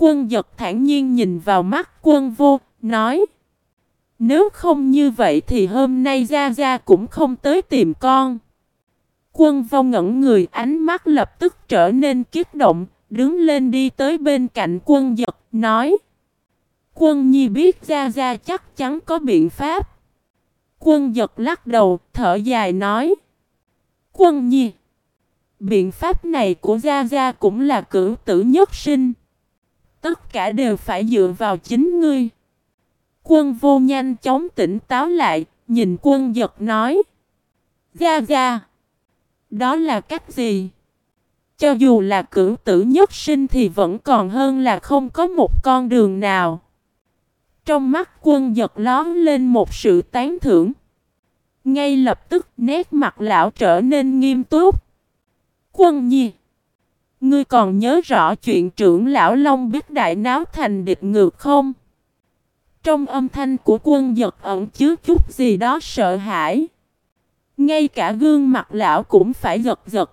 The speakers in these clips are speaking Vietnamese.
Quân giật thản nhiên nhìn vào mắt quân vô, nói Nếu không như vậy thì hôm nay Gia Gia cũng không tới tìm con. Quân vô ngẩn người ánh mắt lập tức trở nên kích động, đứng lên đi tới bên cạnh quân giật, nói Quân nhi biết Gia Gia chắc chắn có biện pháp. Quân giật lắc đầu, thở dài nói Quân nhi Biện pháp này của Gia Gia cũng là cử tử nhất sinh. Tất cả đều phải dựa vào chính ngươi. Quân vô nhanh chóng tỉnh táo lại, nhìn quân giật nói. Gia Gia. Đó là cách gì? Cho dù là cử tử nhất sinh thì vẫn còn hơn là không có một con đường nào. Trong mắt quân giật lón lên một sự tán thưởng. Ngay lập tức nét mặt lão trở nên nghiêm túc. Quân nhi. Ngươi còn nhớ rõ chuyện trưởng lão Long biết đại náo thành địch ngược không? Trong âm thanh của quân giật ẩn chứa chút gì đó sợ hãi. Ngay cả gương mặt lão cũng phải giật giật.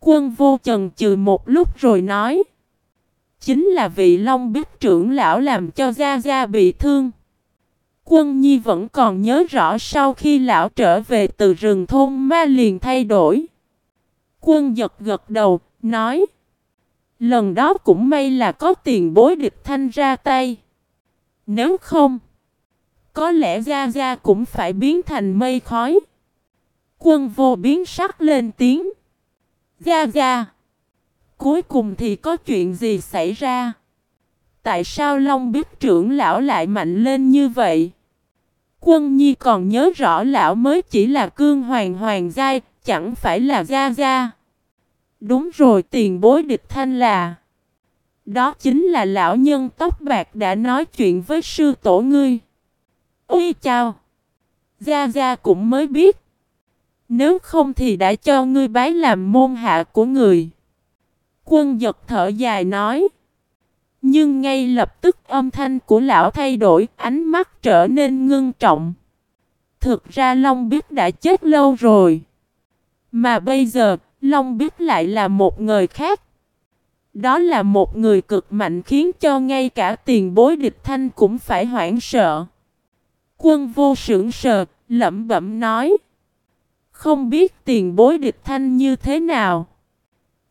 Quân vô chần chừ một lúc rồi nói. Chính là vị Long biết trưởng lão làm cho Gia Gia bị thương. Quân Nhi vẫn còn nhớ rõ sau khi lão trở về từ rừng thôn ma liền thay đổi. Quân giật gật đầu, nói. Lần đó cũng may là có tiền bối địch thanh ra tay. Nếu không, có lẽ Gia Gia cũng phải biến thành mây khói. Quân vô biến sắc lên tiếng. Gia Gia. Cuối cùng thì có chuyện gì xảy ra? Tại sao Long biết trưởng lão lại mạnh lên như vậy? Quân Nhi còn nhớ rõ lão mới chỉ là cương hoàng hoàng giai, chẳng phải là Gia Gia. Đúng rồi tiền bối địch thanh là. Đó chính là lão nhân tóc bạc đã nói chuyện với sư tổ ngươi. Ôi chào! Gia Gia cũng mới biết. Nếu không thì đã cho ngươi bái làm môn hạ của người. Quân giật thở dài nói. Nhưng ngay lập tức âm thanh của lão thay đổi, ánh mắt trở nên ngưng trọng. Thực ra Long Biết đã chết lâu rồi. Mà bây giờ, Long Biết lại là một người khác. Đó là một người cực mạnh khiến cho ngay cả tiền bối địch thanh cũng phải hoảng sợ. Quân vô sững sờ, lẩm bẩm nói. Không biết tiền bối địch thanh như thế nào.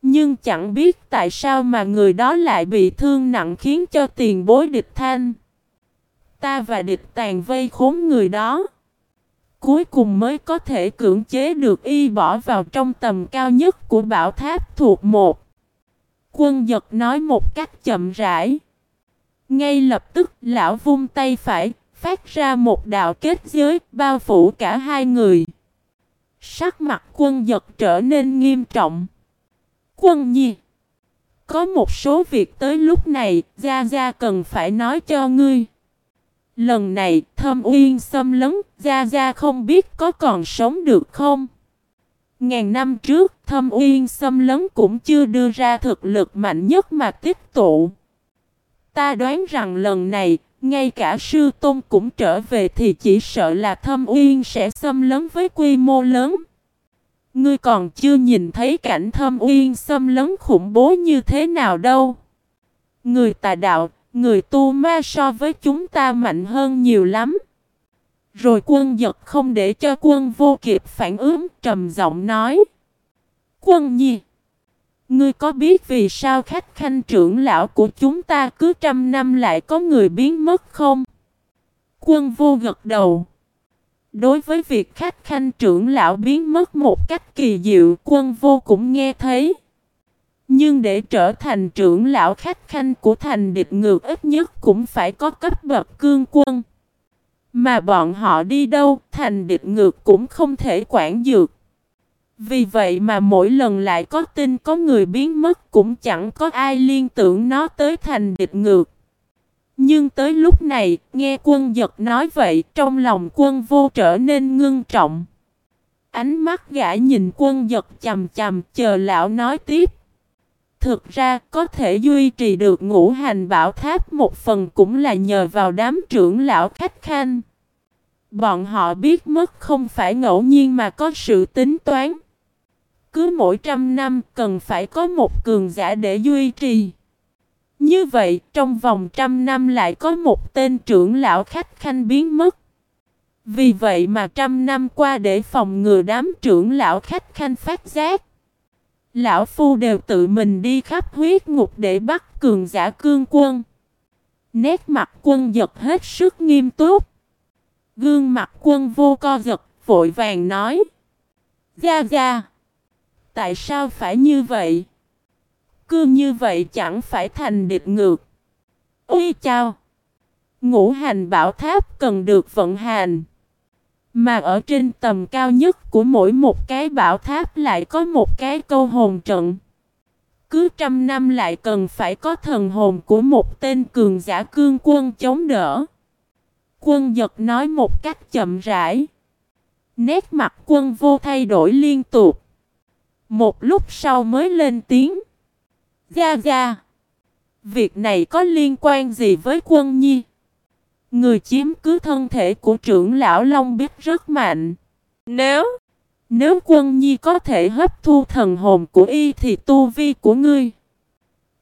Nhưng chẳng biết tại sao mà người đó lại bị thương nặng khiến cho tiền bối địch thanh. Ta và địch tàn vây khốn người đó. Cuối cùng mới có thể cưỡng chế được y bỏ vào trong tầm cao nhất của bảo tháp thuộc một. Quân giật nói một cách chậm rãi. Ngay lập tức lão vung tay phải, phát ra một đạo kết giới bao phủ cả hai người. Sắc mặt quân giật trở nên nghiêm trọng. Quân nhi. Có một số việc tới lúc này, Gia Gia cần phải nói cho ngươi. Lần này, thâm uyên xâm lấn, Gia Gia không biết có còn sống được không? Ngàn năm trước, thâm uyên xâm lấn cũng chưa đưa ra thực lực mạnh nhất mà tích tụ. Ta đoán rằng lần này, ngay cả sư tôn cũng trở về thì chỉ sợ là thâm uyên sẽ xâm lấn với quy mô lớn. Ngươi còn chưa nhìn thấy cảnh thâm uyên xâm lấn khủng bố như thế nào đâu. Người tà đạo, người tu ma so với chúng ta mạnh hơn nhiều lắm. Rồi quân giật không để cho quân vô kịp phản ứng, trầm giọng nói. Quân nhi. Ngươi có biết vì sao khách khanh trưởng lão của chúng ta cứ trăm năm lại có người biến mất không? Quân vô gật đầu. Đối với việc khách khanh trưởng lão biến mất một cách kỳ diệu, quân vô cũng nghe thấy. Nhưng để trở thành trưởng lão khách khanh của thành địch ngược ít nhất cũng phải có cấp bậc cương quân. Mà bọn họ đi đâu, thành địch ngược cũng không thể quản dược. Vì vậy mà mỗi lần lại có tin có người biến mất cũng chẳng có ai liên tưởng nó tới thành địch ngược. Nhưng tới lúc này, nghe quân giật nói vậy, trong lòng quân vô trở nên ngưng trọng. Ánh mắt gã nhìn quân giật chầm chầm chờ lão nói tiếp. Thực ra có thể duy trì được ngũ hành bảo tháp một phần cũng là nhờ vào đám trưởng lão khách khanh. Bọn họ biết mất không phải ngẫu nhiên mà có sự tính toán. Cứ mỗi trăm năm cần phải có một cường giả để duy trì. Như vậy, trong vòng trăm năm lại có một tên trưởng lão khách khanh biến mất. Vì vậy mà trăm năm qua để phòng ngừa đám trưởng lão khách khanh phát giác. Lão Phu đều tự mình đi khắp huyết ngục để bắt cường giả cương quân. Nét mặt quân giật hết sức nghiêm túc. Gương mặt quân vô co giật, vội vàng nói. Gia Gia, tại sao phải như vậy? Cứ như vậy chẳng phải thành địch ngược. Ui chào! Ngũ hành bảo tháp cần được vận hành. Mà ở trên tầm cao nhất của mỗi một cái bảo tháp lại có một cái câu hồn trận. Cứ trăm năm lại cần phải có thần hồn của một tên cường giả cương quân chống đỡ. Quân giật nói một cách chậm rãi. Nét mặt quân vô thay đổi liên tục. Một lúc sau mới lên tiếng. Ga ga. Việc này có liên quan gì với quân nhi? Người chiếm cứ thân thể của trưởng lão Long biết rất mạnh. Nếu, nếu quân nhi có thể hấp thu thần hồn của y thì tu vi của ngươi.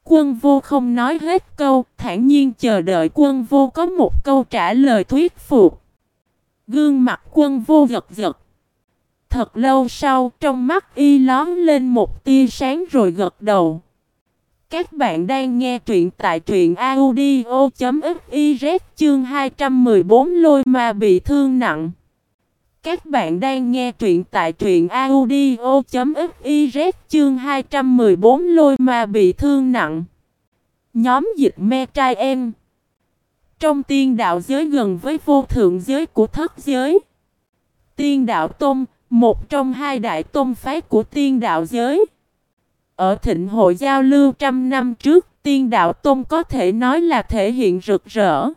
Quân vô không nói hết câu, thản nhiên chờ đợi quân vô có một câu trả lời thuyết phục. Gương mặt quân vô giật giật. Thật lâu sau, trong mắt y lón lên một tia sáng rồi gật đầu. Các bạn đang nghe truyện tại truyện audio.fiz chương 214 lôi ma bị thương nặng. Các bạn đang nghe truyện tại truyện audio.fiz chương 214 lôi ma bị thương nặng. Nhóm dịch me trai em. Trong tiên đạo giới gần với vô thượng giới của thất giới. Tiên đạo Tôn, một trong hai đại tôn phái của tiên đạo giới. Ở thịnh hội giao lưu trăm năm trước, tiên đạo Tôn có thể nói là thể hiện rực rỡ.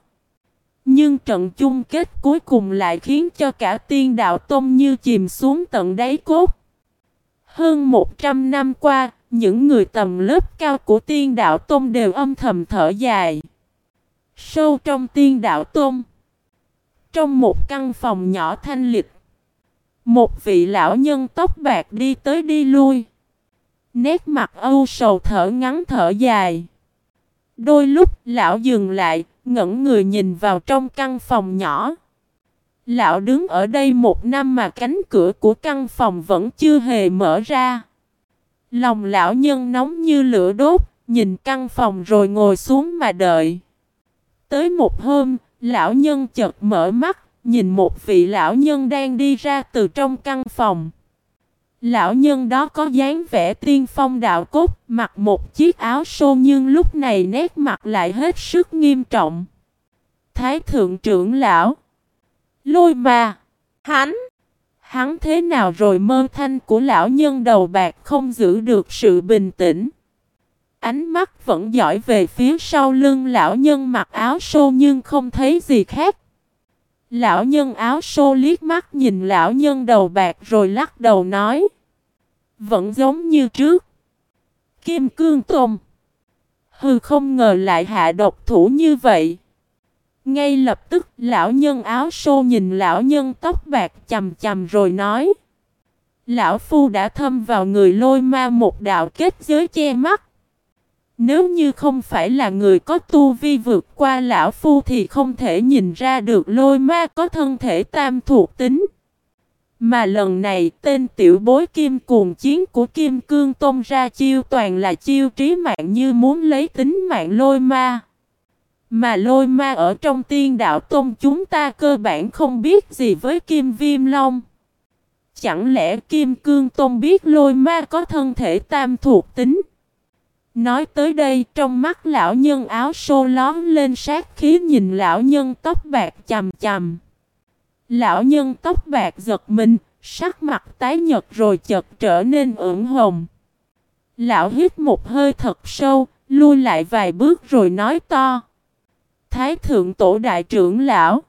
Nhưng trận chung kết cuối cùng lại khiến cho cả tiên đạo Tôn như chìm xuống tận đáy cốt. Hơn 100 năm qua, những người tầm lớp cao của tiên đạo Tôn đều âm thầm thở dài. Sâu trong tiên đạo Tôn Trong một căn phòng nhỏ thanh lịch Một vị lão nhân tóc bạc đi tới đi lui Nét mặt âu sầu thở ngắn thở dài. Đôi lúc lão dừng lại, ngẩn người nhìn vào trong căn phòng nhỏ. Lão đứng ở đây một năm mà cánh cửa của căn phòng vẫn chưa hề mở ra. Lòng lão nhân nóng như lửa đốt, nhìn căn phòng rồi ngồi xuống mà đợi. Tới một hôm, lão nhân chợt mở mắt, nhìn một vị lão nhân đang đi ra từ trong căn phòng. Lão nhân đó có dáng vẻ tiên phong đạo cốt, mặc một chiếc áo xô nhưng lúc này nét mặt lại hết sức nghiêm trọng. Thái thượng trưởng lão Lôi mà Hắn Hắn thế nào rồi mơ thanh của lão nhân đầu bạc không giữ được sự bình tĩnh. Ánh mắt vẫn dõi về phía sau lưng lão nhân mặc áo xô nhưng không thấy gì khác. Lão nhân áo xô liếc mắt nhìn lão nhân đầu bạc rồi lắc đầu nói. Vẫn giống như trước. Kim cương tôm. Hừ không ngờ lại hạ độc thủ như vậy. Ngay lập tức, lão nhân áo xô nhìn lão nhân tóc bạc chầm chầm rồi nói. Lão Phu đã thâm vào người lôi ma một đạo kết giới che mắt. Nếu như không phải là người có tu vi vượt qua lão Phu thì không thể nhìn ra được lôi ma có thân thể tam thuộc tính. Mà lần này, tên tiểu bối kim cuồng chiến của Kim Cương Tôn ra chiêu toàn là chiêu trí mạng như muốn lấy tính mạng lôi ma. Mà lôi ma ở trong tiên đạo tôn chúng ta cơ bản không biết gì với Kim Viêm Long. Chẳng lẽ Kim Cương Tôn biết lôi ma có thân thể tam thuộc tính? Nói tới đây trong mắt lão nhân áo xô lón lên sát khí nhìn lão nhân tóc bạc chầm chầm. Lão nhân tóc bạc giật mình, sắc mặt tái nhật rồi chợt trở nên ửng hồng. Lão hít một hơi thật sâu, lui lại vài bước rồi nói to. Thái thượng tổ đại trưởng lão.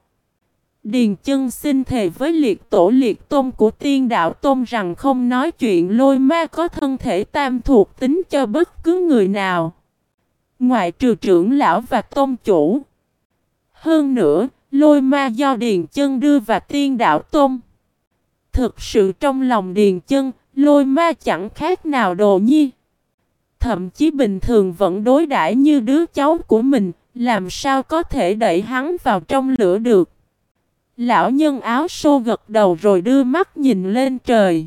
Điền chân xin thề với liệt tổ liệt tôn của tiên đạo tôn rằng không nói chuyện lôi ma có thân thể tam thuộc tính cho bất cứ người nào. Ngoại trừ trưởng lão và tôn chủ. Hơn nữa, lôi ma do điền chân đưa và tiên đạo tôn. Thực sự trong lòng điền chân, lôi ma chẳng khác nào đồ nhi. thậm chí bình thường vẫn đối đãi như đứa cháu của mình, làm sao có thể đẩy hắn vào trong lửa được. Lão nhân áo xô gật đầu rồi đưa mắt nhìn lên trời.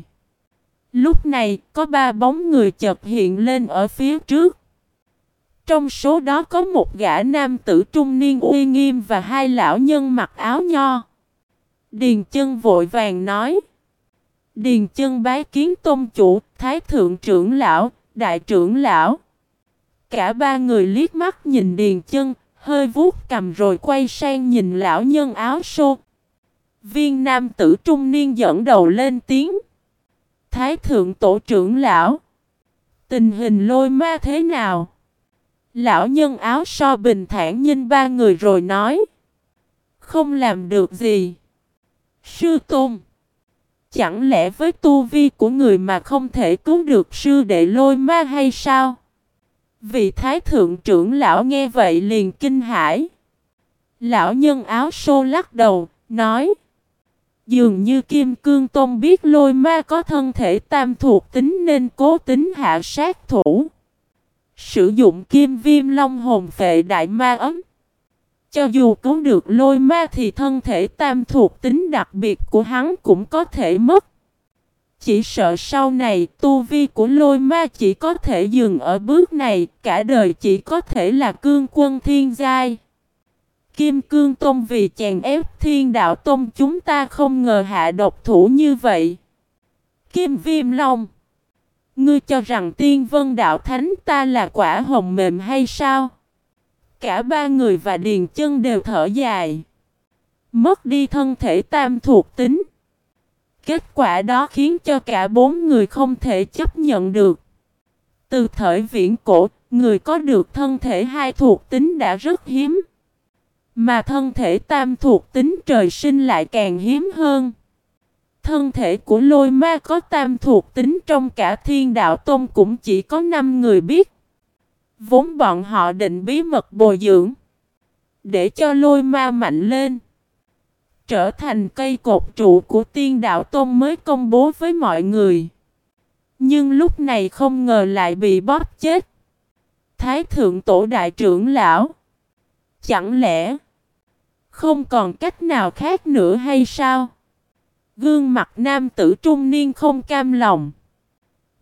Lúc này, có ba bóng người chợt hiện lên ở phía trước. Trong số đó có một gã nam tử trung niên uy nghiêm và hai lão nhân mặc áo nho. Điền chân vội vàng nói. Điền chân bái kiến tôn chủ, thái thượng trưởng lão, đại trưởng lão. Cả ba người liếc mắt nhìn điền chân, hơi vuốt cầm rồi quay sang nhìn lão nhân áo xô. Viên nam tử trung niên dẫn đầu lên tiếng. Thái thượng tổ trưởng lão. Tình hình lôi ma thế nào? Lão nhân áo so bình thản nhìn ba người rồi nói. Không làm được gì. Sư Tôn. Chẳng lẽ với tu vi của người mà không thể cứu được sư đệ lôi ma hay sao? Vị thái thượng trưởng lão nghe vậy liền kinh hãi. Lão nhân áo xô lắc đầu, nói. Dường như Kim Cương Tôn biết lôi ma có thân thể tam thuộc tính nên cố tính hạ sát thủ. Sử dụng kim viêm long hồn phệ đại ma ấm. Cho dù cứu được lôi ma thì thân thể tam thuộc tính đặc biệt của hắn cũng có thể mất. Chỉ sợ sau này tu vi của lôi ma chỉ có thể dừng ở bước này, cả đời chỉ có thể là cương quân thiên giai. Kim Cương Tôn vì chèn ép thiên đạo tôn chúng ta không ngờ hạ độc thủ như vậy. Kim Viêm Long Ngươi cho rằng tiên vân đạo thánh ta là quả hồng mềm hay sao? Cả ba người và Điền chân đều thở dài. Mất đi thân thể tam thuộc tính. Kết quả đó khiến cho cả bốn người không thể chấp nhận được. Từ thời viễn cổ, người có được thân thể hai thuộc tính đã rất hiếm. Mà thân thể tam thuộc tính trời sinh lại càng hiếm hơn. Thân thể của lôi ma có tam thuộc tính trong cả thiên đạo tôn cũng chỉ có 5 người biết. Vốn bọn họ định bí mật bồi dưỡng. Để cho lôi ma mạnh lên. Trở thành cây cột trụ của tiên đạo tôn mới công bố với mọi người. Nhưng lúc này không ngờ lại bị bóp chết. Thái thượng tổ đại trưởng lão. Chẳng lẽ không còn cách nào khác nữa hay sao? Gương mặt nam tử trung niên không cam lòng.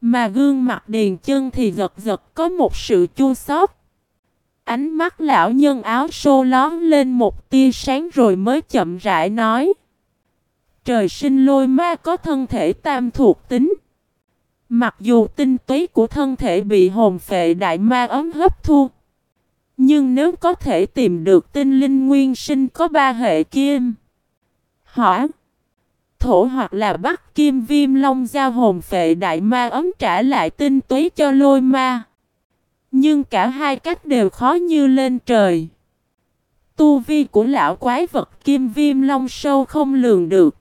Mà gương mặt điền chân thì giật giật có một sự chua xót. Ánh mắt lão nhân áo xô lón lên một tia sáng rồi mới chậm rãi nói. Trời sinh lôi ma có thân thể tam thuộc tính. Mặc dù tinh túy của thân thể bị hồn phệ đại ma ấm hấp thu. Nhưng nếu có thể tìm được tinh linh nguyên sinh có ba hệ kim. Hỏa, thổ hoặc là bắt kim viêm long giao hồn phệ đại ma ấm trả lại tinh túy cho lôi ma. Nhưng cả hai cách đều khó như lên trời. Tu vi của lão quái vật kim viêm long sâu không lường được.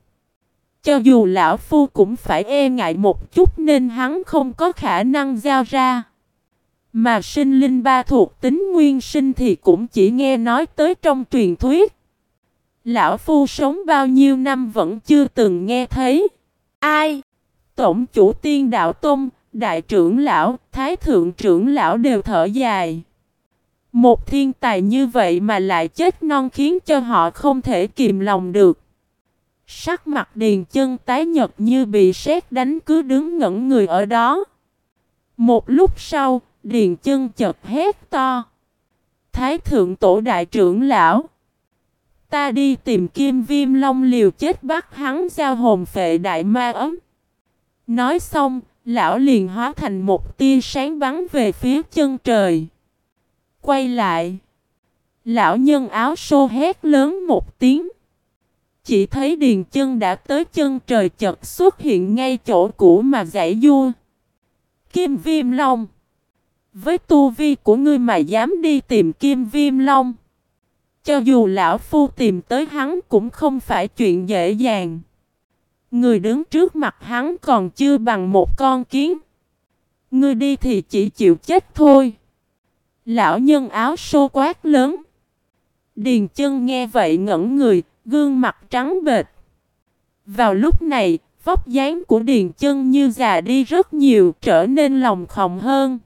Cho dù lão phu cũng phải e ngại một chút nên hắn không có khả năng giao ra. Mà sinh linh ba thuộc tính nguyên sinh thì cũng chỉ nghe nói tới trong truyền thuyết. Lão Phu sống bao nhiêu năm vẫn chưa từng nghe thấy. Ai? Tổng chủ tiên đạo Tôn, đại trưởng lão, thái thượng trưởng lão đều thở dài. Một thiên tài như vậy mà lại chết non khiến cho họ không thể kìm lòng được. Sắc mặt điền chân tái nhật như bị sét đánh cứ đứng ngẩn người ở đó. Một lúc sau, điền chân chật hét to. Thái thượng tổ đại trưởng lão. Ta đi tìm kim viêm long liều chết bắt hắn giao hồn phệ đại ma ấm. Nói xong, lão liền hóa thành một tia sáng bắn về phía chân trời. Quay lại. Lão nhân áo xô hét lớn một tiếng. Chỉ thấy điền chân đã tới chân trời chật xuất hiện ngay chỗ cũ mà giải vua. Kim viêm long. Với tu vi của ngươi mà dám đi tìm kim viêm long. Cho dù lão phu tìm tới hắn cũng không phải chuyện dễ dàng. Người đứng trước mặt hắn còn chưa bằng một con kiến. Ngươi đi thì chỉ chịu chết thôi. Lão nhân áo xô quát lớn. Điền chân nghe vậy ngẩn người, gương mặt trắng bệch. Vào lúc này, vóc dáng của Điền chân như già đi rất nhiều, trở nên lòng khòng hơn.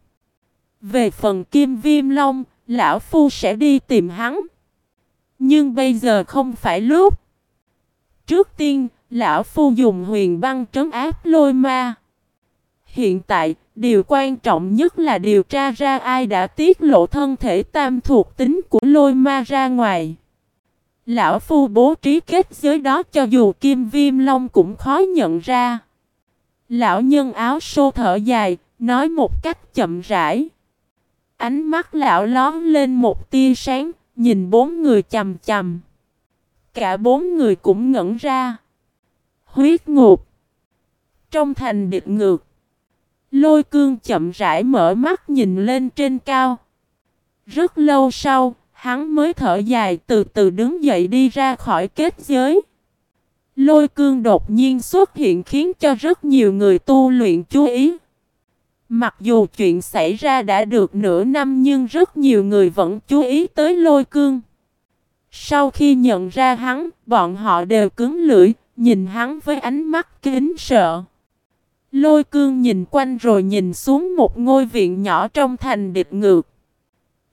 Về phần Kim Viêm Long, Lão Phu sẽ đi tìm hắn. Nhưng bây giờ không phải lúc. Trước tiên, Lão Phu dùng huyền băng trấn áp lôi ma. Hiện tại, điều quan trọng nhất là điều tra ra ai đã tiết lộ thân thể tam thuộc tính của lôi ma ra ngoài. Lão Phu bố trí kết giới đó cho dù Kim Viêm Long cũng khó nhận ra. Lão nhân áo xô thở dài, nói một cách chậm rãi. Ánh mắt lão lón lên một tia sáng, nhìn bốn người chầm chầm. Cả bốn người cũng ngẩn ra. Huyết ngục. Trong thành địch ngược. Lôi cương chậm rãi mở mắt nhìn lên trên cao. Rất lâu sau, hắn mới thở dài từ từ đứng dậy đi ra khỏi kết giới. Lôi cương đột nhiên xuất hiện khiến cho rất nhiều người tu luyện chú ý. Mặc dù chuyện xảy ra đã được nửa năm nhưng rất nhiều người vẫn chú ý tới lôi cương. Sau khi nhận ra hắn, bọn họ đều cứng lưỡi, nhìn hắn với ánh mắt kính sợ. Lôi cương nhìn quanh rồi nhìn xuống một ngôi viện nhỏ trong thành địch ngược.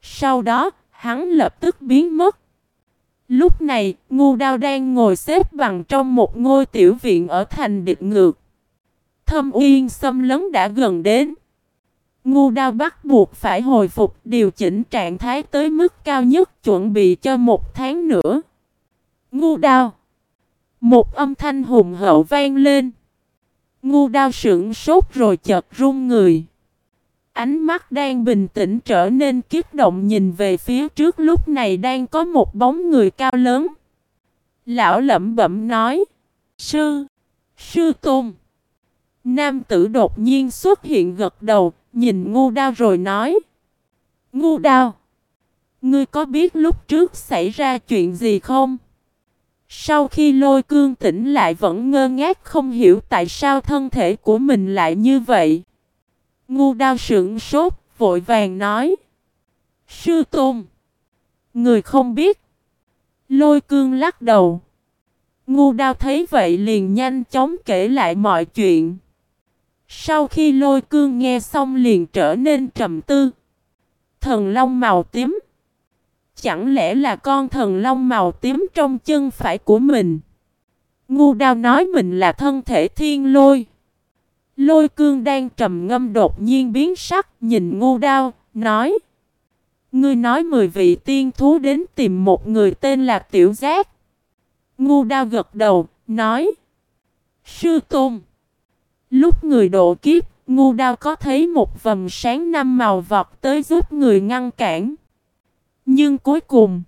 Sau đó, hắn lập tức biến mất. Lúc này, ngu đao đang ngồi xếp bằng trong một ngôi tiểu viện ở thành địch ngược. Thâm uyên xâm lấn đã gần đến. Ngu đao bắt buộc phải hồi phục điều chỉnh trạng thái tới mức cao nhất chuẩn bị cho một tháng nữa. Ngu đao. Một âm thanh hùng hậu vang lên. Ngu đao sững sốt rồi chợt run người. Ánh mắt đang bình tĩnh trở nên kiếp động nhìn về phía trước lúc này đang có một bóng người cao lớn. Lão lẩm bẩm nói. Sư! Sư Tôn! Nam tử đột nhiên xuất hiện gật đầu, nhìn ngu đao rồi nói. Ngu đao! Ngươi có biết lúc trước xảy ra chuyện gì không? Sau khi lôi cương tỉnh lại vẫn ngơ ngác không hiểu tại sao thân thể của mình lại như vậy. Ngu đao sững sốt, vội vàng nói. Sư Tôn! Người không biết. Lôi cương lắc đầu. Ngu đao thấy vậy liền nhanh chóng kể lại mọi chuyện. Sau khi lôi cương nghe xong liền trở nên trầm tư. Thần long màu tím. Chẳng lẽ là con thần long màu tím trong chân phải của mình? Ngu đao nói mình là thân thể thiên lôi. Lôi cương đang trầm ngâm đột nhiên biến sắc, nhìn ngu đao, nói. Ngươi nói mười vị tiên thú đến tìm một người tên là Tiểu Giác. Ngu đao gật đầu, nói. Sư Tôn. Lúc người độ kiếp, ngu đao có thấy một vầm sáng năm màu vọt tới giúp người ngăn cản. Nhưng cuối cùng,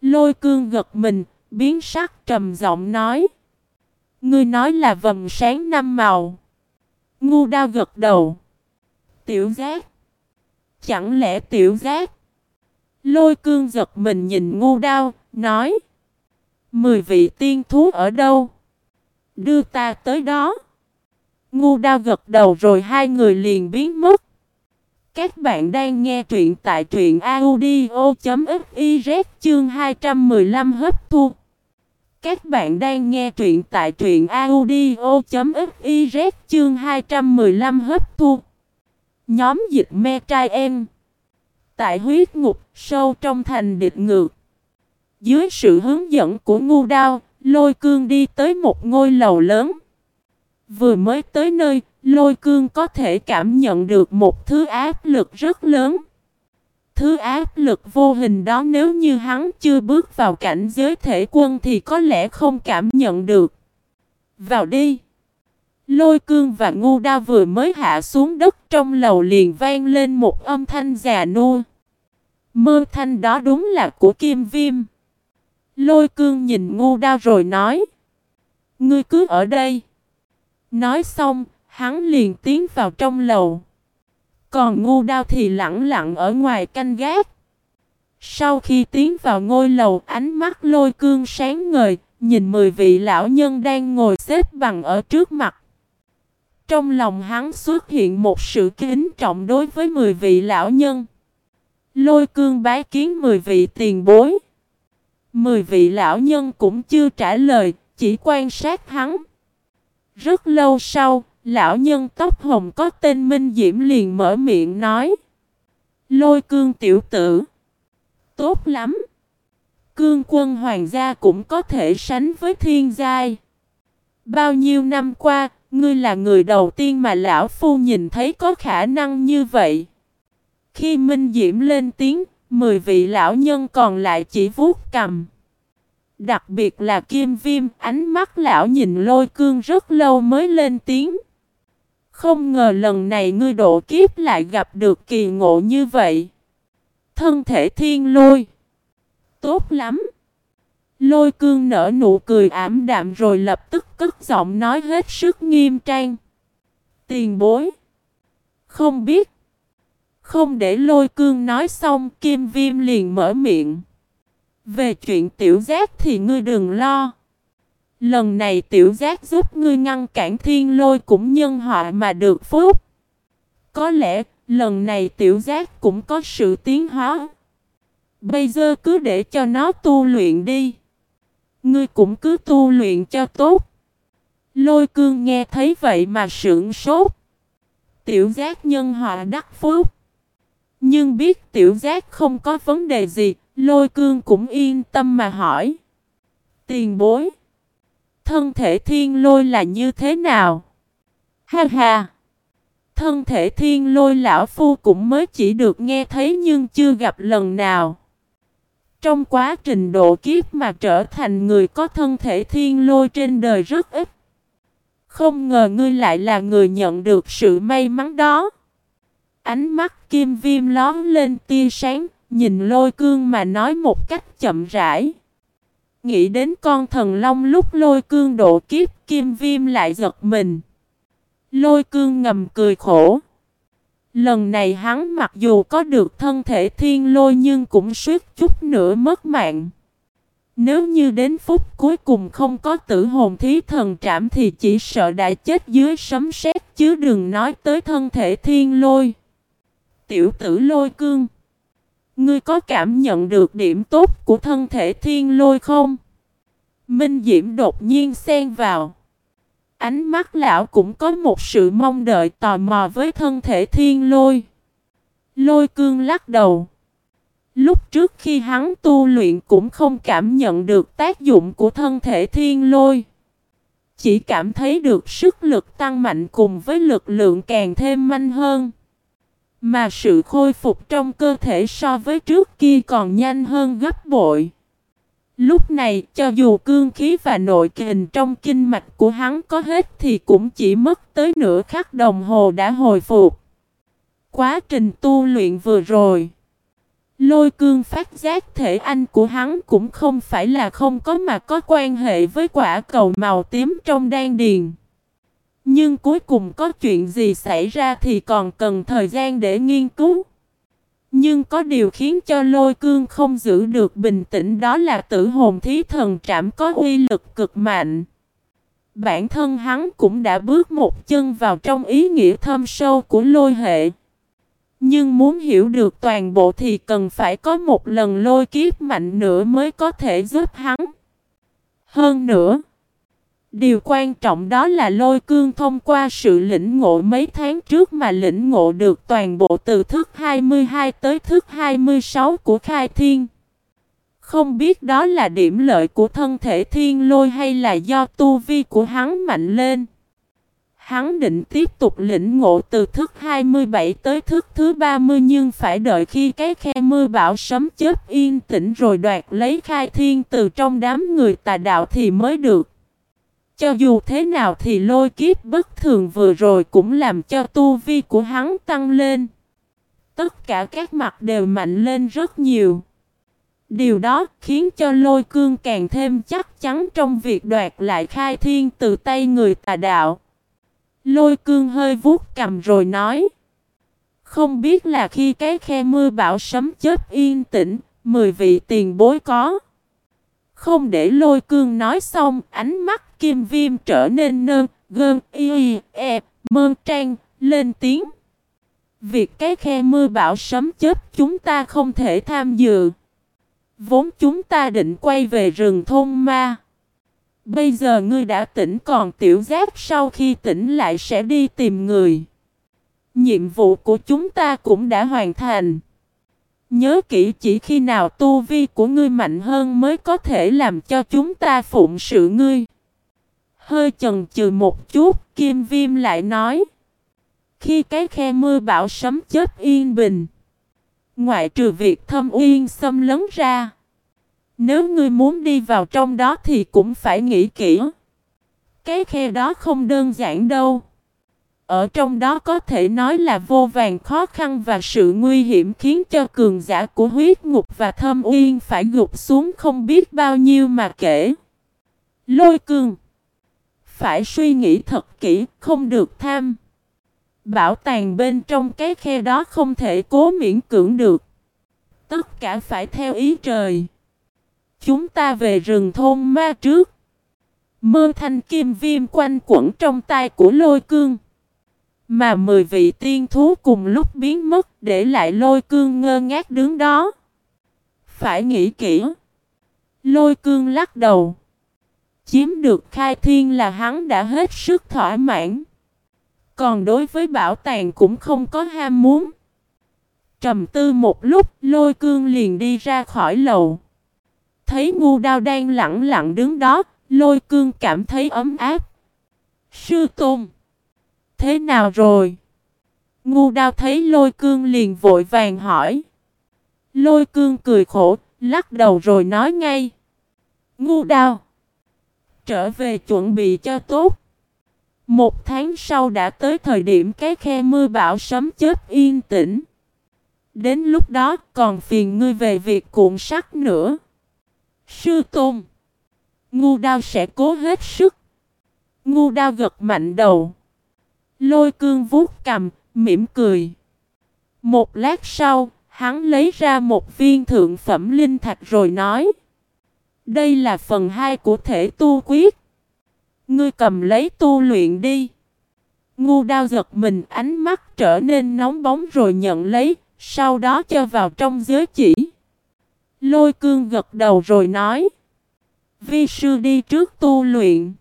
lôi cương gật mình, biến sắc trầm giọng nói. Ngươi nói là vầm sáng năm màu. Ngu đao gật đầu. Tiểu giác. Chẳng lẽ tiểu giác? Lôi cương giật mình nhìn ngu đao, nói. Mười vị tiên thú ở đâu? Đưa ta tới đó. Ngu đao gật đầu rồi hai người liền biến mất. Các bạn đang nghe truyện tại truyện audio.fiz chương 215 hấp thu. Các bạn đang nghe truyện tại truyện audio.fiz chương 215 hấp thu. Nhóm dịch me trai em. Tại huyết ngục, sâu trong thành địch ngược. Dưới sự hướng dẫn của ngu đao, lôi cương đi tới một ngôi lầu lớn. Vừa mới tới nơi, lôi cương có thể cảm nhận được một thứ áp lực rất lớn. Thứ áp lực vô hình đó nếu như hắn chưa bước vào cảnh giới thể quân thì có lẽ không cảm nhận được. Vào đi! Lôi cương và ngu đa vừa mới hạ xuống đất trong lầu liền vang lên một âm thanh già nua. Mơ thanh đó đúng là của kim viêm. Lôi cương nhìn ngu đao rồi nói. Ngươi cứ ở đây. Nói xong, hắn liền tiến vào trong lầu. Còn ngu đao thì lặng lặng ở ngoài canh gác. Sau khi tiến vào ngôi lầu ánh mắt lôi cương sáng ngời, nhìn mười vị lão nhân đang ngồi xếp bằng ở trước mặt. Trong lòng hắn xuất hiện một sự kính trọng đối với mười vị lão nhân. Lôi cương bái kiến mười vị tiền bối. Mười vị lão nhân cũng chưa trả lời, chỉ quan sát hắn. Rất lâu sau, lão nhân tóc hồng có tên Minh Diễm liền mở miệng nói. Lôi cương tiểu tử. Tốt lắm. Cương quân hoàng gia cũng có thể sánh với thiên giai. Bao nhiêu năm qua, ngươi là người đầu tiên mà lão phu nhìn thấy có khả năng như vậy. Khi Minh Diễm lên tiếng, mười vị lão nhân còn lại chỉ vuốt cầm. Đặc biệt là Kim Viêm, ánh mắt lão nhìn lôi cương rất lâu mới lên tiếng. Không ngờ lần này ngươi độ kiếp lại gặp được kỳ ngộ như vậy. Thân thể thiên lôi. Tốt lắm. Lôi cương nở nụ cười ảm đạm rồi lập tức cất giọng nói hết sức nghiêm trang. Tiền bối. Không biết. Không để lôi cương nói xong kim viêm liền mở miệng. Về chuyện tiểu giác thì ngươi đừng lo. Lần này tiểu giác giúp ngươi ngăn cản thiên lôi cũng nhân họa mà được phúc. Có lẽ lần này tiểu giác cũng có sự tiến hóa. Bây giờ cứ để cho nó tu luyện đi. Ngươi cũng cứ tu luyện cho tốt. Lôi cương nghe thấy vậy mà sững sốt. Tiểu giác nhân họa đắc phúc. Nhưng biết tiểu giác không có vấn đề gì, lôi cương cũng yên tâm mà hỏi. Tiền bối. Thân thể thiên lôi là như thế nào? Ha ha! Thân thể thiên lôi lão phu cũng mới chỉ được nghe thấy nhưng chưa gặp lần nào. Trong quá trình độ kiếp mà trở thành người có thân thể thiên lôi trên đời rất ít. Không ngờ ngươi lại là người nhận được sự may mắn đó. Ánh mắt kim viêm lón lên tia sáng, nhìn lôi cương mà nói một cách chậm rãi. Nghĩ đến con thần long lúc lôi cương độ kiếp, kim viêm lại giật mình. Lôi cương ngầm cười khổ. Lần này hắn mặc dù có được thân thể thiên lôi nhưng cũng suýt chút nữa mất mạng. Nếu như đến phút cuối cùng không có tử hồn thí thần trảm thì chỉ sợ đã chết dưới sấm sét chứ đừng nói tới thân thể thiên lôi. Tiểu tử lôi cương. Ngươi có cảm nhận được điểm tốt của thân thể thiên lôi không? Minh Diễm đột nhiên xen vào. Ánh mắt lão cũng có một sự mong đợi tò mò với thân thể thiên lôi. Lôi cương lắc đầu. Lúc trước khi hắn tu luyện cũng không cảm nhận được tác dụng của thân thể thiên lôi. Chỉ cảm thấy được sức lực tăng mạnh cùng với lực lượng càng thêm manh hơn. Mà sự khôi phục trong cơ thể so với trước kia còn nhanh hơn gấp bội. Lúc này, cho dù cương khí và nội kình trong kinh mạch của hắn có hết thì cũng chỉ mất tới nửa khắc đồng hồ đã hồi phục. Quá trình tu luyện vừa rồi. Lôi cương phát giác thể anh của hắn cũng không phải là không có mà có quan hệ với quả cầu màu tím trong đan điền. Nhưng cuối cùng có chuyện gì xảy ra thì còn cần thời gian để nghiên cứu. Nhưng có điều khiến cho lôi cương không giữ được bình tĩnh đó là tử hồn thí thần trảm có uy lực cực mạnh. Bản thân hắn cũng đã bước một chân vào trong ý nghĩa thâm sâu của lôi hệ. Nhưng muốn hiểu được toàn bộ thì cần phải có một lần lôi kiếp mạnh nữa mới có thể giúp hắn. Hơn nữa, điều quan trọng đó là lôi cương thông qua sự lĩnh ngộ mấy tháng trước mà lĩnh ngộ được toàn bộ từ thức 22 tới thức 26 của khai thiên. Không biết đó là điểm lợi của thân thể thiên lôi hay là do tu vi của hắn mạnh lên. Hắn định tiếp tục lĩnh ngộ từ thức 27 tới thức thứ 30 nhưng phải đợi khi cái khe mưa bão sấm chớp yên tĩnh rồi đoạt lấy khai thiên từ trong đám người tà đạo thì mới được. Cho dù thế nào thì lôi kiếp bất thường vừa rồi cũng làm cho tu vi của hắn tăng lên. Tất cả các mặt đều mạnh lên rất nhiều. Điều đó khiến cho lôi cương càng thêm chắc chắn trong việc đoạt lại khai thiên từ tay người tà đạo. Lôi cương hơi vuốt cầm rồi nói. Không biết là khi cái khe mưa bão sấm chết yên tĩnh, mười vị tiền bối có. Không để lôi cương nói xong, ánh mắt kim viêm trở nên nơn, gơn, y, e, mơn trang, lên tiếng. Việc cái khe mưa bão sấm chết chúng ta không thể tham dự. Vốn chúng ta định quay về rừng thôn ma. Bây giờ ngươi đã tỉnh còn tiểu giác sau khi tỉnh lại sẽ đi tìm người. Nhiệm vụ của chúng ta cũng đã hoàn thành. Nhớ kỹ chỉ khi nào tu vi của ngươi mạnh hơn mới có thể làm cho chúng ta phụng sự ngươi. Hơi chần chừ một chút, Kim Viêm lại nói. Khi cái khe mưa bão sấm chết yên bình, ngoại trừ việc thâm uyên xâm lấn ra. Nếu ngươi muốn đi vào trong đó thì cũng phải nghĩ kỹ. Cái khe đó không đơn giản đâu. Ở trong đó có thể nói là vô vàng khó khăn và sự nguy hiểm khiến cho cường giả của huyết ngục và thâm uyên phải gục xuống không biết bao nhiêu mà kể. Lôi cường phải suy nghĩ thật kỹ, không được tham. Bảo tàng bên trong cái khe đó không thể cố miễn cưỡng được. Tất cả phải theo ý trời. Chúng ta về rừng thôn ma trước. Mơ thanh kim viêm quanh quẩn trong tay của lôi cương. Mà mười vị tiên thú cùng lúc biến mất để lại lôi cương ngơ ngác đứng đó. Phải nghĩ kỹ. Lôi cương lắc đầu. Chiếm được khai thiên là hắn đã hết sức thỏa mãn. Còn đối với bảo tàng cũng không có ham muốn. Trầm tư một lúc lôi cương liền đi ra khỏi lầu. Thấy ngu đao đang lặng lặng đứng đó, lôi cương cảm thấy ấm áp. Sư Tôn Thế nào rồi? Ngu đao thấy lôi cương liền vội vàng hỏi. Lôi cương cười khổ, lắc đầu rồi nói ngay. Ngu đao Trở về chuẩn bị cho tốt. Một tháng sau đã tới thời điểm cái khe mưa bão sấm chết yên tĩnh. Đến lúc đó còn phiền ngươi về việc cuộn sắt nữa. Sư Tôn Ngu đao sẽ cố hết sức. Ngu đao gật mạnh đầu. Lôi cương vuốt cầm, mỉm cười. Một lát sau, hắn lấy ra một viên thượng phẩm linh thạch rồi nói. Đây là phần hai của thể tu quyết. Ngươi cầm lấy tu luyện đi. Ngu đao giật mình ánh mắt trở nên nóng bóng rồi nhận lấy, sau đó cho vào trong giới chỉ. Lôi cương gật đầu rồi nói. Vi sư đi trước tu luyện.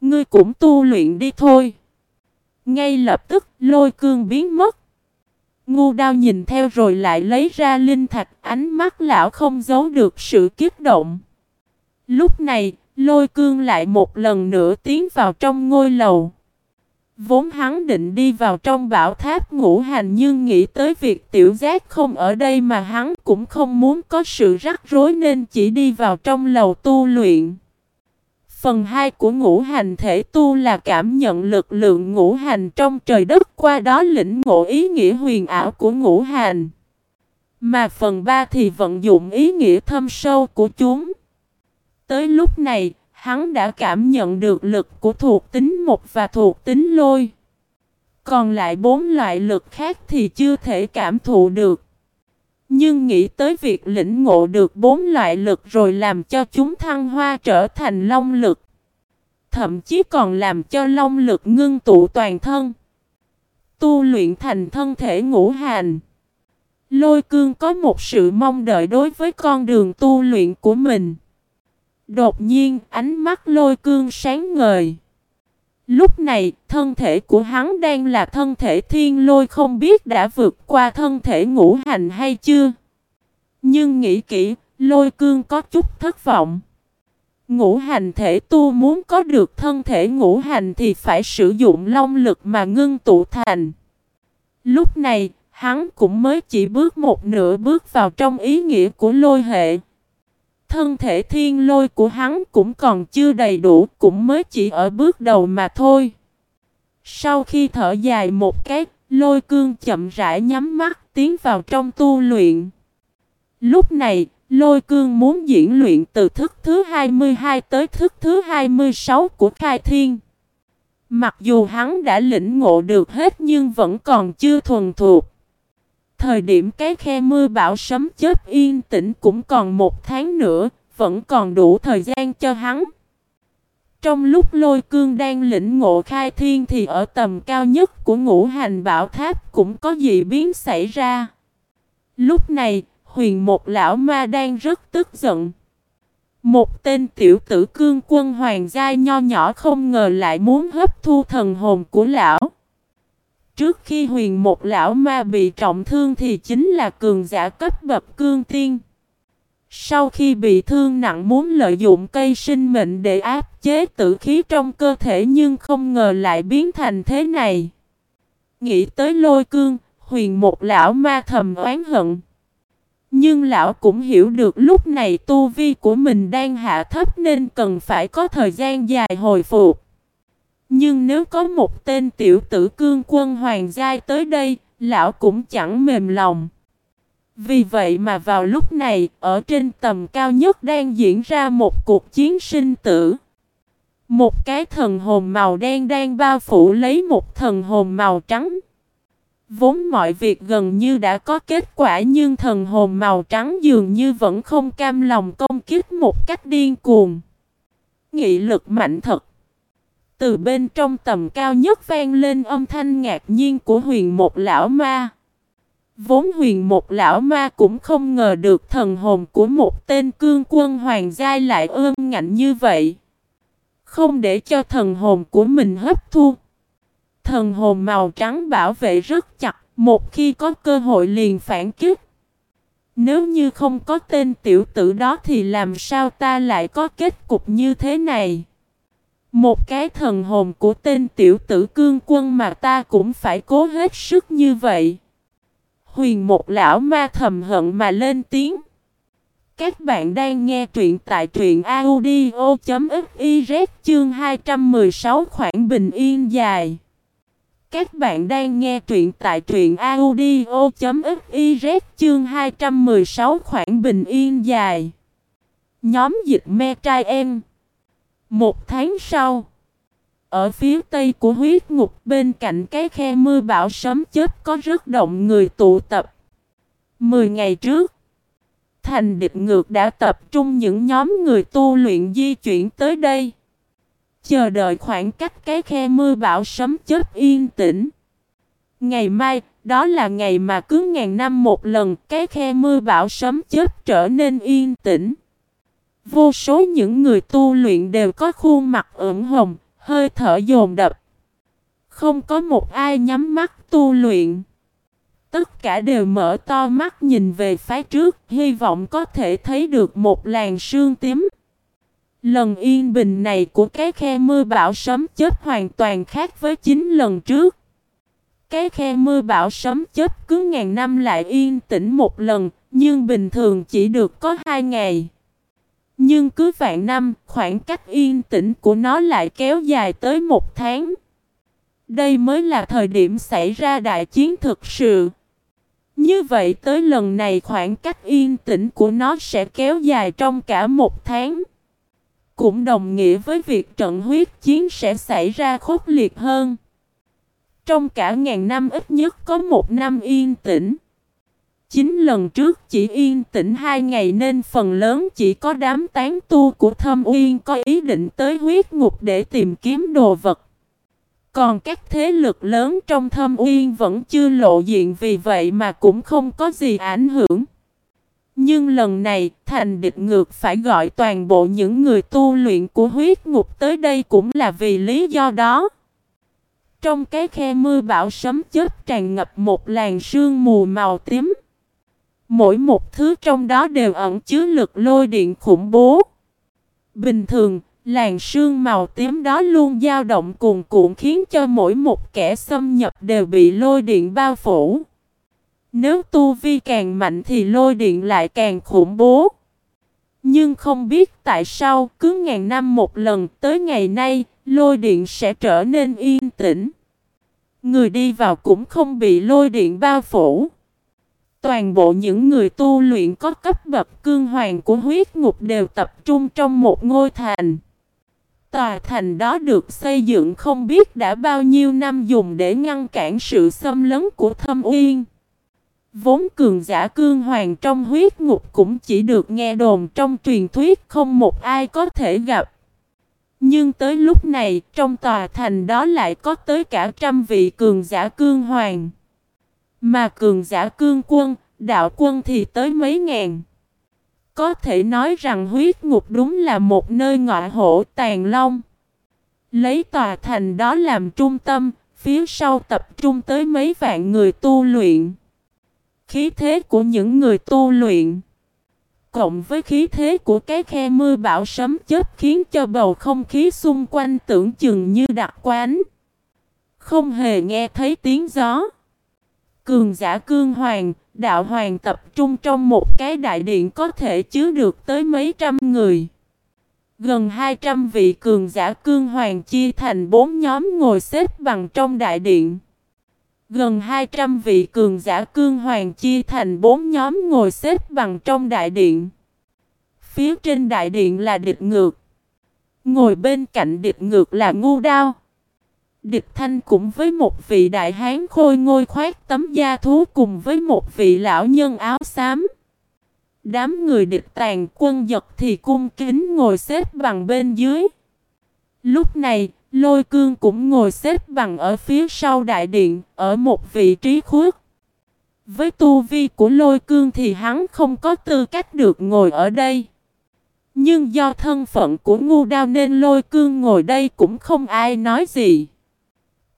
Ngươi cũng tu luyện đi thôi. Ngay lập tức lôi cương biến mất. Ngu đao nhìn theo rồi lại lấy ra linh thạch ánh mắt lão không giấu được sự kiếp động. Lúc này, lôi cương lại một lần nữa tiến vào trong ngôi lầu. Vốn hắn định đi vào trong bảo tháp ngũ hành nhưng nghĩ tới việc tiểu giác không ở đây mà hắn cũng không muốn có sự rắc rối nên chỉ đi vào trong lầu tu luyện. Phần 2 của ngũ hành thể tu là cảm nhận lực lượng ngũ hành trong trời đất qua đó lĩnh ngộ ý nghĩa huyền ảo của ngũ hành. Mà phần 3 thì vận dụng ý nghĩa thâm sâu của chúng. Tới lúc này, hắn đã cảm nhận được lực của thuộc tính một và thuộc tính lôi. Còn lại bốn loại lực khác thì chưa thể cảm thụ được. Nhưng nghĩ tới việc lĩnh ngộ được bốn loại lực rồi làm cho chúng thăng hoa trở thành long lực. Thậm chí còn làm cho long lực ngưng tụ toàn thân. Tu luyện thành thân thể ngũ hành. Lôi cương có một sự mong đợi đối với con đường tu luyện của mình. Đột nhiên ánh mắt lôi cương sáng ngời. Lúc này, thân thể của hắn đang là thân thể thiên lôi không biết đã vượt qua thân thể ngũ hành hay chưa. Nhưng nghĩ kỹ, lôi cương có chút thất vọng. Ngũ hành thể tu muốn có được thân thể ngũ hành thì phải sử dụng long lực mà ngưng tụ thành. Lúc này, hắn cũng mới chỉ bước một nửa bước vào trong ý nghĩa của lôi hệ. Thân thể thiên lôi của hắn cũng còn chưa đầy đủ, cũng mới chỉ ở bước đầu mà thôi. Sau khi thở dài một cái, lôi cương chậm rãi nhắm mắt tiến vào trong tu luyện. Lúc này, lôi cương muốn diễn luyện từ thức thứ 22 tới thức thứ 26 của khai thiên. Mặc dù hắn đã lĩnh ngộ được hết nhưng vẫn còn chưa thuần thuộc. Thời điểm cái khe mưa bão sấm chết yên tĩnh cũng còn một tháng nữa, vẫn còn đủ thời gian cho hắn. Trong lúc lôi cương đang lĩnh ngộ khai thiên thì ở tầm cao nhất của ngũ hành bảo tháp cũng có dị biến xảy ra. Lúc này, huyền một lão ma đang rất tức giận. Một tên tiểu tử cương quân hoàng gia nho nhỏ không ngờ lại muốn hấp thu thần hồn của lão trước khi huyền một lão ma bị trọng thương thì chính là cường giả cấp bậc cương tiên. Sau khi bị thương nặng muốn lợi dụng cây sinh mệnh để áp chế tử khí trong cơ thể nhưng không ngờ lại biến thành thế này. Nghĩ tới lôi cương, huyền một lão ma thầm oán hận. Nhưng lão cũng hiểu được lúc này tu vi của mình đang hạ thấp nên cần phải có thời gian dài hồi phục. Nhưng nếu có một tên tiểu tử cương quân hoàng giai tới đây, lão cũng chẳng mềm lòng. Vì vậy mà vào lúc này, ở trên tầm cao nhất đang diễn ra một cuộc chiến sinh tử. Một cái thần hồn màu đen đang bao phủ lấy một thần hồn màu trắng. Vốn mọi việc gần như đã có kết quả nhưng thần hồn màu trắng dường như vẫn không cam lòng công kích một cách điên cuồng. Nghị lực mạnh thật. Từ bên trong tầm cao nhất vang lên âm thanh ngạc nhiên của huyền một lão ma. Vốn huyền một lão ma cũng không ngờ được thần hồn của một tên cương quân hoàng giai lại ơn ngạnh như vậy. Không để cho thần hồn của mình hấp thu. Thần hồn màu trắng bảo vệ rất chặt, một khi có cơ hội liền phản kích. Nếu như không có tên tiểu tử đó thì làm sao ta lại có kết cục như thế này? Một cái thần hồn của tên tiểu tử cương quân mà ta cũng phải cố hết sức như vậy. Huyền một lão ma thầm hận mà lên tiếng. Các bạn đang nghe truyện tại truyện audio.fiz chương 216 khoảng bình yên dài. Các bạn đang nghe truyện tại truyện audio.fiz chương 216 khoảng bình yên dài. Nhóm dịch me trai em. Một tháng sau, ở phía tây của huyết ngục bên cạnh cái khe mưa bão sấm chết có rất động người tụ tập. Mười ngày trước, Thành địch ngược đã tập trung những nhóm người tu luyện di chuyển tới đây. Chờ đợi khoảng cách cái khe mưa bão sấm chết yên tĩnh. Ngày mai, đó là ngày mà cứ ngàn năm một lần cái khe mưa bão sấm chết trở nên yên tĩnh. Vô số những người tu luyện đều có khuôn mặt ửng hồng, hơi thở dồn đập. Không có một ai nhắm mắt tu luyện. Tất cả đều mở to mắt nhìn về phái trước, hy vọng có thể thấy được một làn sương tím. Lần yên bình này của cái khe mưa bão sấm chết hoàn toàn khác với 9 lần trước. Cái khe mưa bão sấm chết cứ ngàn năm lại yên tĩnh một lần, nhưng bình thường chỉ được có hai ngày. Nhưng cứ vạn năm, khoảng cách yên tĩnh của nó lại kéo dài tới một tháng. Đây mới là thời điểm xảy ra đại chiến thực sự. Như vậy tới lần này khoảng cách yên tĩnh của nó sẽ kéo dài trong cả một tháng. Cũng đồng nghĩa với việc trận huyết chiến sẽ xảy ra khốc liệt hơn. Trong cả ngàn năm ít nhất có một năm yên tĩnh. Chính lần trước chỉ yên tĩnh hai ngày nên phần lớn chỉ có đám tán tu của thâm uyên có ý định tới huyết ngục để tìm kiếm đồ vật. Còn các thế lực lớn trong thâm uyên vẫn chưa lộ diện vì vậy mà cũng không có gì ảnh hưởng. Nhưng lần này, thành địch ngược phải gọi toàn bộ những người tu luyện của huyết ngục tới đây cũng là vì lý do đó. Trong cái khe mưa bão sấm chớp tràn ngập một làn sương mù màu tím. Mỗi một thứ trong đó đều ẩn chứa lực lôi điện khủng bố. Bình thường, làn sương màu tím đó luôn dao động cuồn cuộn khiến cho mỗi một kẻ xâm nhập đều bị lôi điện bao phủ. Nếu tu vi càng mạnh thì lôi điện lại càng khủng bố. Nhưng không biết tại sao cứ ngàn năm một lần tới ngày nay, lôi điện sẽ trở nên yên tĩnh. Người đi vào cũng không bị lôi điện bao phủ. Toàn bộ những người tu luyện có cấp bậc cương hoàng của huyết ngục đều tập trung trong một ngôi thành. Tòa thành đó được xây dựng không biết đã bao nhiêu năm dùng để ngăn cản sự xâm lấn của thâm uyên. Vốn cường giả cương hoàng trong huyết ngục cũng chỉ được nghe đồn trong truyền thuyết không một ai có thể gặp. Nhưng tới lúc này, trong tòa thành đó lại có tới cả trăm vị cường giả cương hoàng. Mà cường giả cương quân, đạo quân thì tới mấy ngàn. Có thể nói rằng huyết ngục đúng là một nơi ngọa hổ tàn long. Lấy tòa thành đó làm trung tâm, phía sau tập trung tới mấy vạn người tu luyện. Khí thế của những người tu luyện Cộng với khí thế của cái khe mưa bão sấm chết khiến cho bầu không khí xung quanh tưởng chừng như đặc quán. Không hề nghe thấy tiếng gió. Cường giả cương hoàng, đạo hoàng tập trung trong một cái đại điện có thể chứa được tới mấy trăm người. Gần 200 vị cường giả cương hoàng chia thành bốn nhóm ngồi xếp bằng trong đại điện. Gần 200 vị cường giả cương hoàng chia thành bốn nhóm ngồi xếp bằng trong đại điện. Phía trên đại điện là địch ngược. Ngồi bên cạnh địch ngược là ngu đao. Địch thanh cũng với một vị đại hán khôi ngôi khoét tấm da thú cùng với một vị lão nhân áo xám. Đám người địch tàn quân giật thì cung kính ngồi xếp bằng bên dưới. Lúc này, lôi cương cũng ngồi xếp bằng ở phía sau đại điện, ở một vị trí khuất. Với tu vi của lôi cương thì hắn không có tư cách được ngồi ở đây. Nhưng do thân phận của ngu đao nên lôi cương ngồi đây cũng không ai nói gì.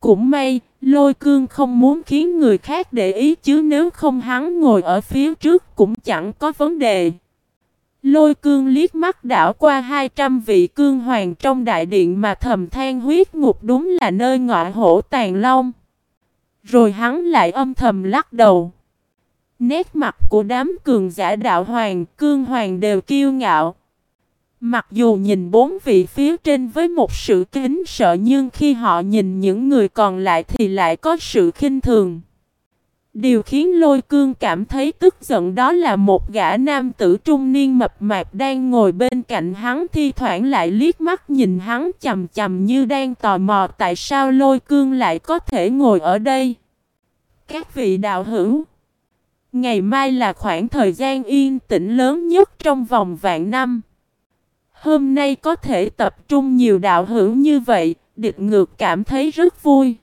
Cũng may, lôi cương không muốn khiến người khác để ý chứ nếu không hắn ngồi ở phía trước cũng chẳng có vấn đề. Lôi cương liếc mắt đảo qua 200 vị cương hoàng trong đại điện mà thầm than huyết ngục đúng là nơi ngọa hổ tàn long. Rồi hắn lại âm thầm lắc đầu. Nét mặt của đám cường giả đạo hoàng, cương hoàng đều kiêu ngạo. Mặc dù nhìn bốn vị phía trên với một sự kính sợ nhưng khi họ nhìn những người còn lại thì lại có sự khinh thường. Điều khiến lôi cương cảm thấy tức giận đó là một gã nam tử trung niên mập mạp đang ngồi bên cạnh hắn thi thoảng lại liếc mắt nhìn hắn chầm chầm như đang tò mò tại sao lôi cương lại có thể ngồi ở đây. Các vị đạo hữu, Ngày mai là khoảng thời gian yên tĩnh lớn nhất trong vòng vạn năm. Hôm nay có thể tập trung nhiều đạo hữu như vậy, địch ngược cảm thấy rất vui.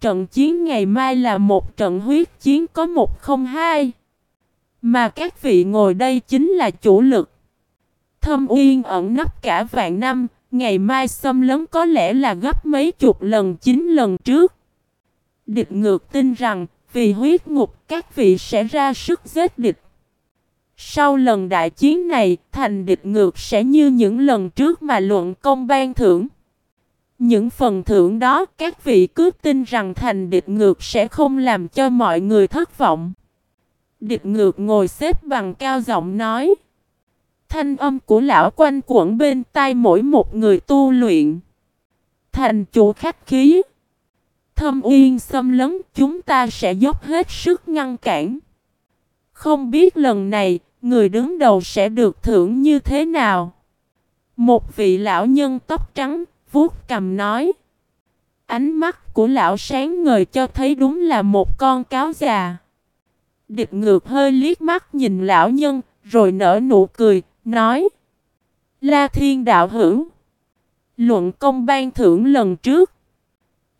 Trận chiến ngày mai là một trận huyết chiến có một không hai. Mà các vị ngồi đây chính là chủ lực. Thâm uyên ẩn nấp cả vạn năm, ngày mai xâm lấn có lẽ là gấp mấy chục lần chín lần trước. Địch ngược tin rằng, vì huyết ngục các vị sẽ ra sức giết địch. Sau lần đại chiến này, thành địch ngược sẽ như những lần trước mà luận công ban thưởng. Những phần thưởng đó các vị cứ tin rằng thành địch ngược sẽ không làm cho mọi người thất vọng. Địch ngược ngồi xếp bằng cao giọng nói. Thanh âm của lão quanh quẩn bên tai mỗi một người tu luyện. Thành chủ khách khí. Thâm uyên xâm lấn chúng ta sẽ dốc hết sức ngăn cản. Không biết lần này người đứng đầu sẽ được thưởng như thế nào? Một vị lão nhân tóc trắng, vuốt cầm nói. Ánh mắt của lão sáng ngời cho thấy đúng là một con cáo già. Địch ngược hơi liếc mắt nhìn lão nhân, rồi nở nụ cười, nói. La thiên đạo hữu. Luận công ban thưởng lần trước.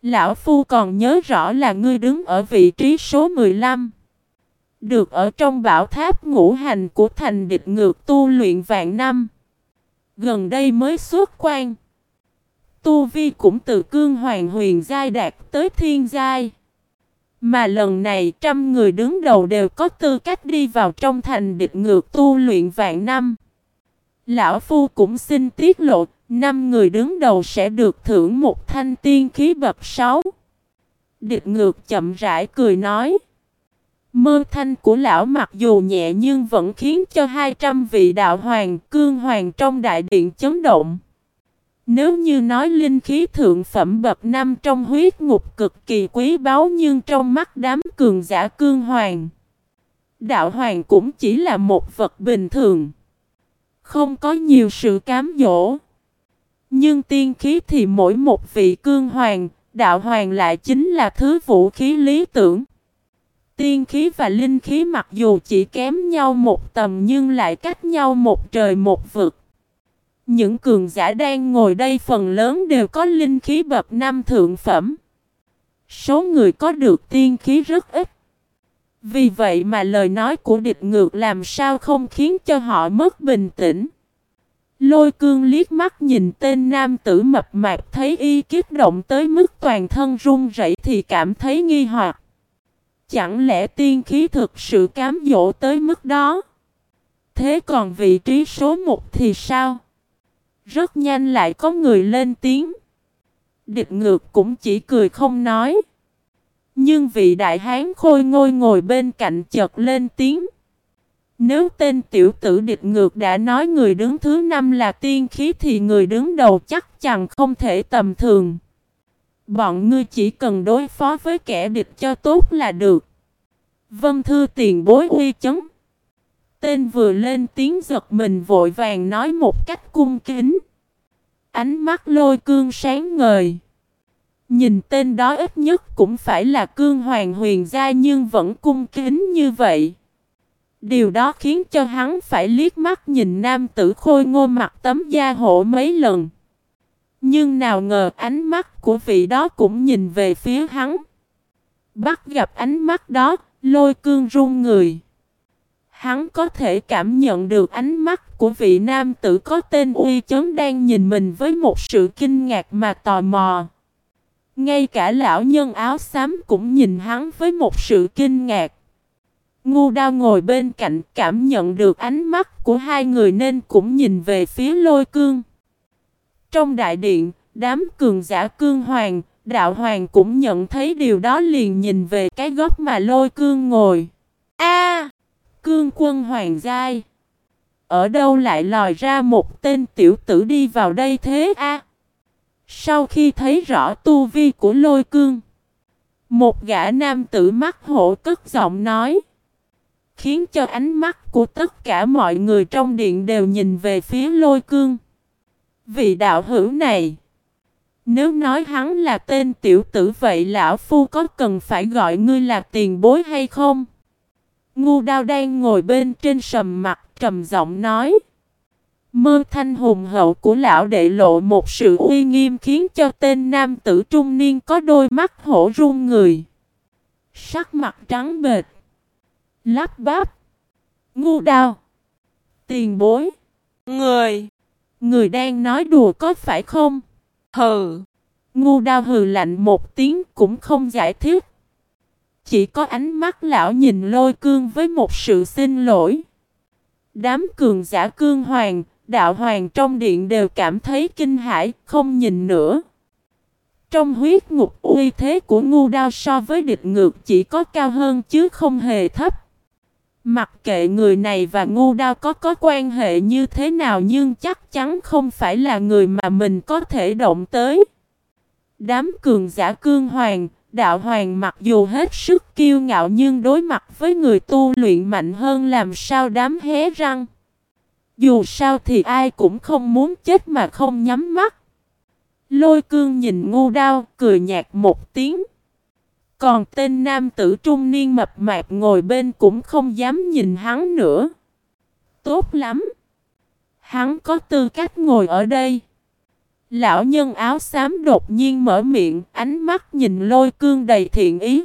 Lão Phu còn nhớ rõ là ngươi đứng ở vị trí số 15. Được ở trong bảo tháp ngũ hành của thành địch ngược tu luyện vạn năm. Gần đây mới xuất quan. Tu Vi cũng từ cương hoàng huyền giai đạt tới thiên giai. Mà lần này trăm người đứng đầu đều có tư cách đi vào trong thành địch ngược tu luyện vạn năm. Lão Phu cũng xin tiết lộ, năm người đứng đầu sẽ được thưởng một thanh tiên khí bậc sáu. Địch ngược chậm rãi cười nói. Mơ thanh của lão mặc dù nhẹ nhưng vẫn khiến cho 200 vị đạo hoàng cương hoàng trong đại điện chấn động. Nếu như nói linh khí thượng phẩm bậc năm trong huyết ngục cực kỳ quý báu nhưng trong mắt đám cường giả cương hoàng. Đạo hoàng cũng chỉ là một vật bình thường. Không có nhiều sự cám dỗ. Nhưng tiên khí thì mỗi một vị cương hoàng, đạo hoàng lại chính là thứ vũ khí lý tưởng. Tiên khí và linh khí mặc dù chỉ kém nhau một tầm nhưng lại cách nhau một trời một vực. Những cường giả đang ngồi đây phần lớn đều có linh khí bậc năm thượng phẩm. Số người có được tiên khí rất ít. Vì vậy mà lời nói của địch ngược làm sao không khiến cho họ mất bình tĩnh. Lôi cương liếc mắt nhìn tên nam tử mập mạp thấy y kích động tới mức toàn thân run rẩy thì cảm thấy nghi hoặc. Chẳng lẽ tiên khí thực sự cám dỗ tới mức đó? Thế còn vị trí số một thì sao? Rất nhanh lại có người lên tiếng. Địch ngược cũng chỉ cười không nói. Nhưng vị đại hán khôi ngôi ngồi bên cạnh chợt lên tiếng. Nếu tên tiểu tử địch ngược đã nói người đứng thứ năm là tiên khí thì người đứng đầu chắc chắn không thể tầm thường. Bọn ngươi chỉ cần đối phó với kẻ địch cho tốt là được. Vân thư tiền bối uy chấn. Tên vừa lên tiếng giật mình vội vàng nói một cách cung kính. Ánh mắt lôi cương sáng ngời. Nhìn tên đó ít nhất cũng phải là cương hoàng huyền gia nhưng vẫn cung kính như vậy. Điều đó khiến cho hắn phải liếc mắt nhìn nam tử khôi ngô mặt tấm da hổ mấy lần. Nhưng nào ngờ ánh mắt của vị đó cũng nhìn về phía hắn. Bắt gặp ánh mắt đó, lôi cương run người. Hắn có thể cảm nhận được ánh mắt của vị nam tử có tên uy chấn đang nhìn mình với một sự kinh ngạc mà tò mò. Ngay cả lão nhân áo xám cũng nhìn hắn với một sự kinh ngạc. Ngu đao ngồi bên cạnh cảm nhận được ánh mắt của hai người nên cũng nhìn về phía lôi cương. Trong đại điện, đám cường giả cương hoàng, đạo hoàng cũng nhận thấy điều đó liền nhìn về cái góc mà lôi cương ngồi. A, Cương quân hoàng giai. Ở đâu lại lòi ra một tên tiểu tử đi vào đây thế a? Sau khi thấy rõ tu vi của lôi cương, một gã nam tử mắt hổ cất giọng nói khiến cho ánh mắt của tất cả mọi người trong điện đều nhìn về phía lôi cương. Vị đạo hữu này, nếu nói hắn là tên tiểu tử vậy lão phu có cần phải gọi ngươi là tiền bối hay không? Ngu đao đang ngồi bên trên sầm mặt trầm giọng nói. Mơ thanh hùng hậu của lão đệ lộ một sự uy nghiêm khiến cho tên nam tử trung niên có đôi mắt hổ run người. Sắc mặt trắng bệt. Lắp bắp. Ngu đao. Tiền bối. Người. Người đang nói đùa có phải không? Hừ. Ngu đao hừ lạnh một tiếng cũng không giải thích. Chỉ có ánh mắt lão nhìn lôi cương với một sự xin lỗi. Đám cường giả cương hoàng, đạo hoàng trong điện đều cảm thấy kinh hãi, không nhìn nữa. Trong huyết ngục uy thế của ngu đao so với địch ngược chỉ có cao hơn chứ không hề thấp. Mặc kệ người này và ngu đao có có quan hệ như thế nào nhưng chắc chắn không phải là người mà mình có thể động tới. Đám cường giả cương hoàng, đạo hoàng mặc dù hết sức kiêu ngạo nhưng đối mặt với người tu luyện mạnh hơn làm sao đám hé răng. Dù sao thì ai cũng không muốn chết mà không nhắm mắt. Lôi cương nhìn ngu đao, cười nhạt một tiếng. Còn tên nam tử trung niên mập mạp ngồi bên cũng không dám nhìn hắn nữa. Tốt lắm. Hắn có tư cách ngồi ở đây. Lão nhân áo xám đột nhiên mở miệng, ánh mắt nhìn lôi cương đầy thiện ý.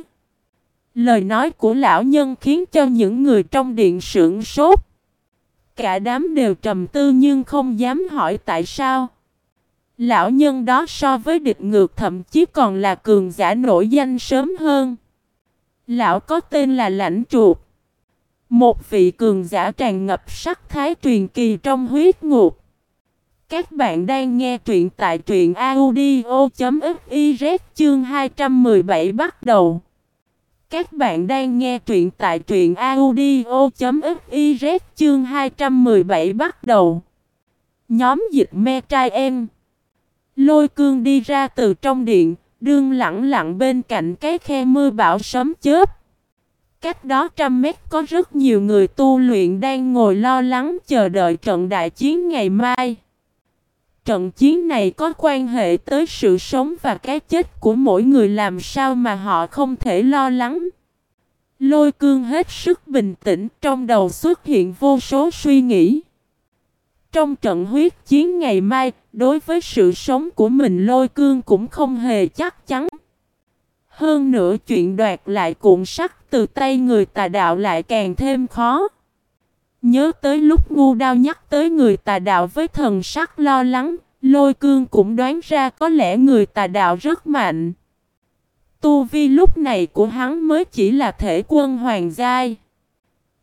Lời nói của lão nhân khiến cho những người trong điện sưởng sốt. Cả đám đều trầm tư nhưng không dám hỏi tại sao. Lão nhân đó so với địch ngược thậm chí còn là cường giả nổi danh sớm hơn. Lão có tên là Lãnh Chuột. Một vị cường giả tràn ngập sắc thái truyền kỳ trong huyết ngục. Các bạn đang nghe truyện tại truyện audio.fiz chương 217 bắt đầu. Các bạn đang nghe truyện tại truyện audio.fiz chương 217 bắt đầu. Nhóm dịch me trai em. Lôi cương đi ra từ trong điện, đương lặng lặng bên cạnh cái khe mưa bão sấm chớp. Cách đó trăm mét có rất nhiều người tu luyện đang ngồi lo lắng chờ đợi trận đại chiến ngày mai. Trận chiến này có quan hệ tới sự sống và cái chết của mỗi người làm sao mà họ không thể lo lắng. Lôi cương hết sức bình tĩnh trong đầu xuất hiện vô số suy nghĩ. Trong trận huyết chiến ngày mai, đối với sự sống của mình lôi cương cũng không hề chắc chắn. Hơn nữa chuyện đoạt lại cuộn sắt từ tay người tà đạo lại càng thêm khó. Nhớ tới lúc ngu đao nhắc tới người tà đạo với thần sắc lo lắng, lôi cương cũng đoán ra có lẽ người tà đạo rất mạnh. Tu vi lúc này của hắn mới chỉ là thể quân hoàng giai.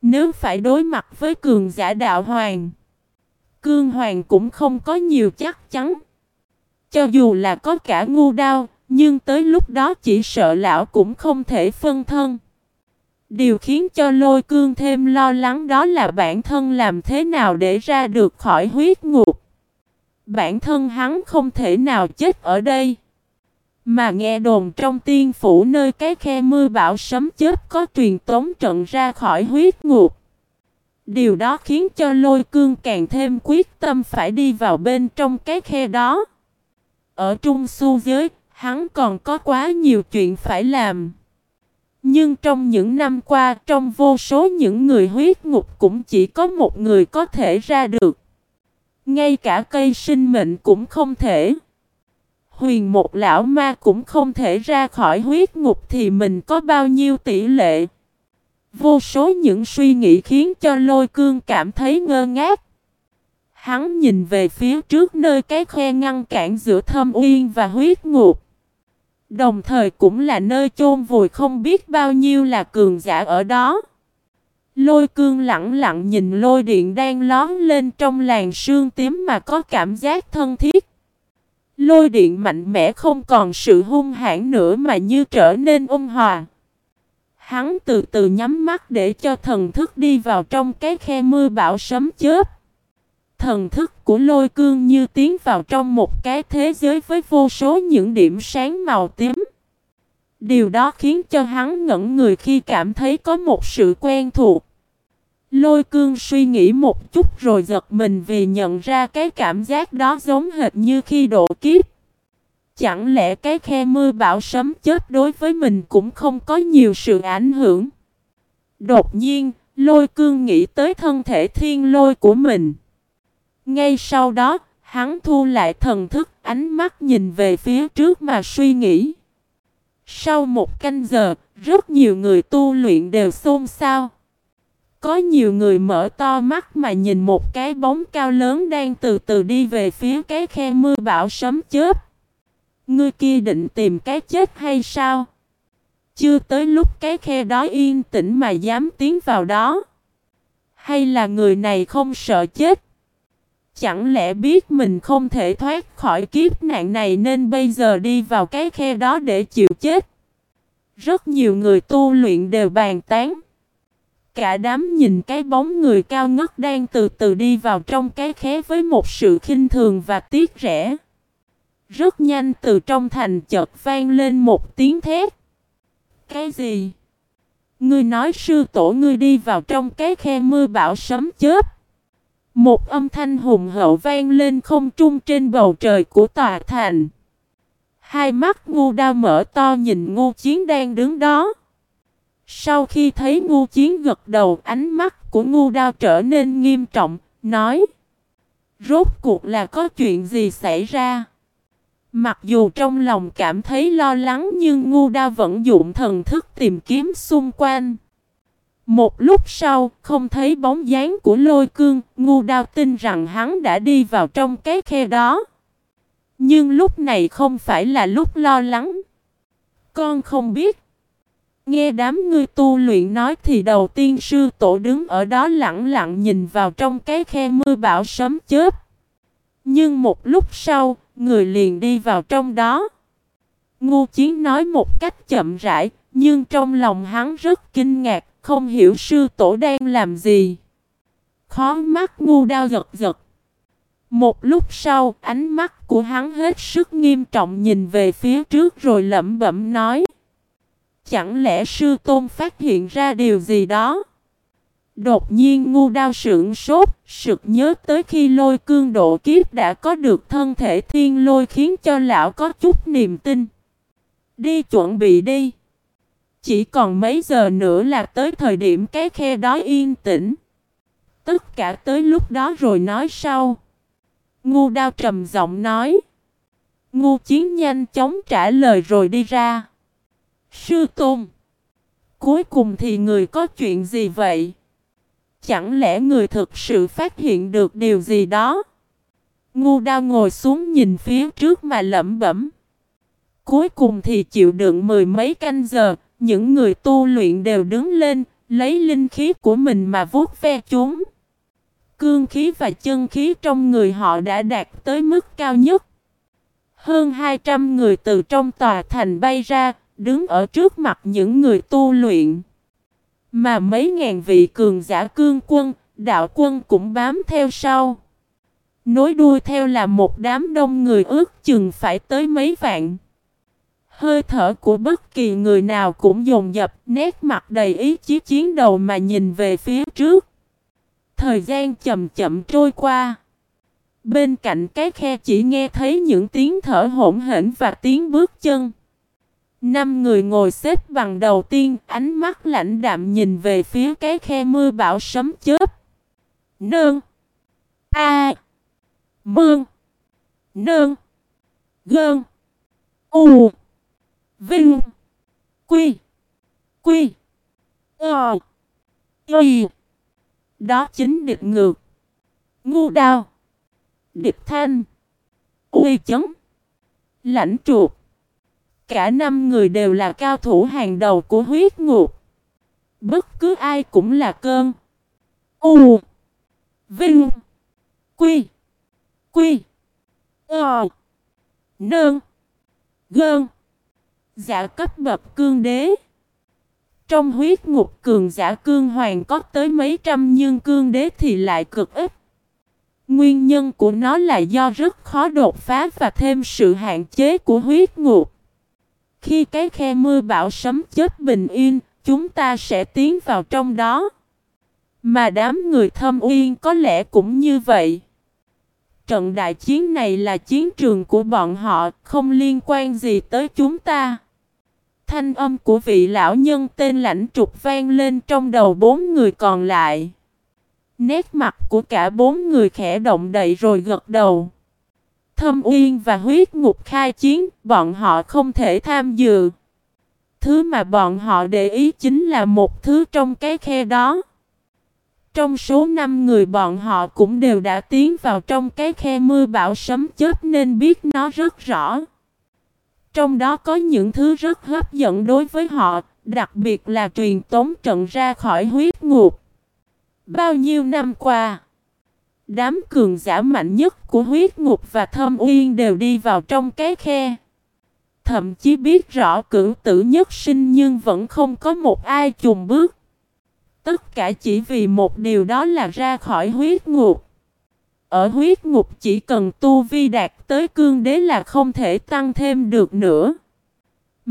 Nếu phải đối mặt với cường giả đạo hoàng, cương hoàng cũng không có nhiều chắc chắn. Cho dù là có cả ngu đao, nhưng tới lúc đó chỉ sợ lão cũng không thể phân thân. Điều khiến cho lôi cương thêm lo lắng đó là bản thân làm thế nào để ra được khỏi huyết ngục. Bản thân hắn không thể nào chết ở đây. Mà nghe đồn trong tiên phủ nơi cái khe mưa bão sấm chết có truyền tống trận ra khỏi huyết ngục. Điều đó khiến cho lôi cương càng thêm quyết tâm phải đi vào bên trong cái khe đó. Ở trung su giới, hắn còn có quá nhiều chuyện phải làm. Nhưng trong những năm qua, trong vô số những người huyết ngục cũng chỉ có một người có thể ra được. Ngay cả cây sinh mệnh cũng không thể. Huyền một lão ma cũng không thể ra khỏi huyết ngục thì mình có bao nhiêu tỷ lệ. Vô số những suy nghĩ khiến cho lôi cương cảm thấy ngơ ngác. Hắn nhìn về phía trước nơi cái khe ngăn cản giữa thâm uyên và huyết ngục. Đồng thời cũng là nơi chôn vùi không biết bao nhiêu là cường giả ở đó. Lôi cương lặng lặng nhìn lôi điện đang lón lên trong làn sương tím mà có cảm giác thân thiết. Lôi điện mạnh mẽ không còn sự hung hãn nữa mà như trở nên ôn hòa. Hắn từ từ nhắm mắt để cho thần thức đi vào trong cái khe mưa bão sấm chớp. Thần thức của lôi cương như tiến vào trong một cái thế giới với vô số những điểm sáng màu tím. Điều đó khiến cho hắn ngẩn người khi cảm thấy có một sự quen thuộc. Lôi cương suy nghĩ một chút rồi giật mình vì nhận ra cái cảm giác đó giống hệt như khi độ kiếp. Chẳng lẽ cái khe mưa bão sấm chết đối với mình cũng không có nhiều sự ảnh hưởng? Đột nhiên, lôi cương nghĩ tới thân thể thiên lôi của mình. Ngay sau đó, hắn thu lại thần thức ánh mắt nhìn về phía trước mà suy nghĩ. Sau một canh giờ, rất nhiều người tu luyện đều xôn xao. Có nhiều người mở to mắt mà nhìn một cái bóng cao lớn đang từ từ đi về phía cái khe mưa bão sấm chớp. Ngươi kia định tìm cái chết hay sao? Chưa tới lúc cái khe đó yên tĩnh mà dám tiến vào đó. Hay là người này không sợ chết? Chẳng lẽ biết mình không thể thoát khỏi kiếp nạn này nên bây giờ đi vào cái khe đó để chịu chết? Rất nhiều người tu luyện đều bàn tán. Cả đám nhìn cái bóng người cao ngất đang từ từ đi vào trong cái khe với một sự khinh thường và tiếc rẻ. Rất nhanh từ trong thành chợt vang lên một tiếng thét. Cái gì? Ngươi nói sư tổ ngươi đi vào trong cái khe mưa bão sấm chớp. Một âm thanh hùng hậu vang lên không trung trên bầu trời của tòa thành. Hai mắt ngu đao mở to nhìn ngu chiến đang đứng đó. Sau khi thấy ngu chiến gật đầu ánh mắt của ngu đao trở nên nghiêm trọng, nói Rốt cuộc là có chuyện gì xảy ra? Mặc dù trong lòng cảm thấy lo lắng nhưng ngu Đa vẫn dụng thần thức tìm kiếm xung quanh. Một lúc sau, không thấy bóng dáng của lôi cương, ngu đao tin rằng hắn đã đi vào trong cái khe đó. Nhưng lúc này không phải là lúc lo lắng. Con không biết. Nghe đám ngươi tu luyện nói thì đầu tiên sư tổ đứng ở đó lặng lặng nhìn vào trong cái khe mưa bão sấm chớp. Nhưng một lúc sau, người liền đi vào trong đó. Ngu chiến nói một cách chậm rãi, nhưng trong lòng hắn rất kinh ngạc, không hiểu sư tổ đang làm gì. Khó mắt ngu đau giật giật. Một lúc sau, ánh mắt của hắn hết sức nghiêm trọng nhìn về phía trước rồi lẩm bẩm nói. Chẳng lẽ sư tôn phát hiện ra điều gì đó? Đột nhiên ngu đao sưởng sốt, sực nhớ tới khi lôi cương độ kiếp đã có được thân thể thiên lôi khiến cho lão có chút niềm tin. Đi chuẩn bị đi. Chỉ còn mấy giờ nữa là tới thời điểm cái khe đó yên tĩnh. Tất cả tới lúc đó rồi nói sau. Ngu đao trầm giọng nói. Ngu chiến nhanh chóng trả lời rồi đi ra. Sư Tôn. Cuối cùng thì người có chuyện gì vậy? Chẳng lẽ người thực sự phát hiện được điều gì đó? Ngu đao ngồi xuống nhìn phía trước mà lẩm bẩm. Cuối cùng thì chịu đựng mười mấy canh giờ, những người tu luyện đều đứng lên, lấy linh khí của mình mà vuốt ve chúng. Cương khí và chân khí trong người họ đã đạt tới mức cao nhất. Hơn 200 người từ trong tòa thành bay ra, đứng ở trước mặt những người tu luyện. Mà mấy ngàn vị cường giả cương quân, đạo quân cũng bám theo sau. Nối đuôi theo là một đám đông người ước chừng phải tới mấy vạn. Hơi thở của bất kỳ người nào cũng dồn dập, nét mặt đầy ý chí chiến đầu mà nhìn về phía trước. Thời gian chậm chậm trôi qua. Bên cạnh cái khe chỉ nghe thấy những tiếng thở hỗn hển và tiếng bước chân. Năm người ngồi xếp bằng đầu tiên, ánh mắt lạnh đạm nhìn về phía cái khe mưa bão sấm chớp. Nương. A. Mương. Nương. Gơn. U. Vinh. Quy. Quy. Ờ. Y. Đó chính địch ngược. Ngu đao. Địch thanh. Uy chấn. Lãnh chuột. Cả năm người đều là cao thủ hàng đầu của huyết ngục. Bất cứ ai cũng là cơn. U. Vinh. Quy. Quy. Ờ. Nơn. Gơn. Giả cấp bậc cương đế. Trong huyết ngục cường giả cương hoàng có tới mấy trăm nhưng cương đế thì lại cực ít. Nguyên nhân của nó là do rất khó đột phá và thêm sự hạn chế của huyết ngục. Khi cái khe mưa bão sấm chết bình yên, chúng ta sẽ tiến vào trong đó. Mà đám người thâm uyên có lẽ cũng như vậy. Trận đại chiến này là chiến trường của bọn họ, không liên quan gì tới chúng ta. Thanh âm của vị lão nhân tên lãnh trục vang lên trong đầu bốn người còn lại. Nét mặt của cả bốn người khẽ động đậy rồi gật đầu. Thâm Uyên và huyết ngục khai chiến, bọn họ không thể tham dự. Thứ mà bọn họ để ý chính là một thứ trong cái khe đó. Trong số 5 người bọn họ cũng đều đã tiến vào trong cái khe mưa bão sấm chớp nên biết nó rất rõ. Trong đó có những thứ rất hấp dẫn đối với họ, đặc biệt là truyền tống trận ra khỏi huyết ngục. Bao nhiêu năm qua, đám cường giả mạnh nhất của huyết ngục và thâm uyên đều đi vào trong cái khe. Thậm chí biết rõ cửu tử nhất sinh nhưng vẫn không có một ai chùm bước. Tất cả chỉ vì một điều đó là ra khỏi huyết ngục. Ở huyết ngục chỉ cần tu vi đạt tới cương đế là không thể tăng thêm được nữa.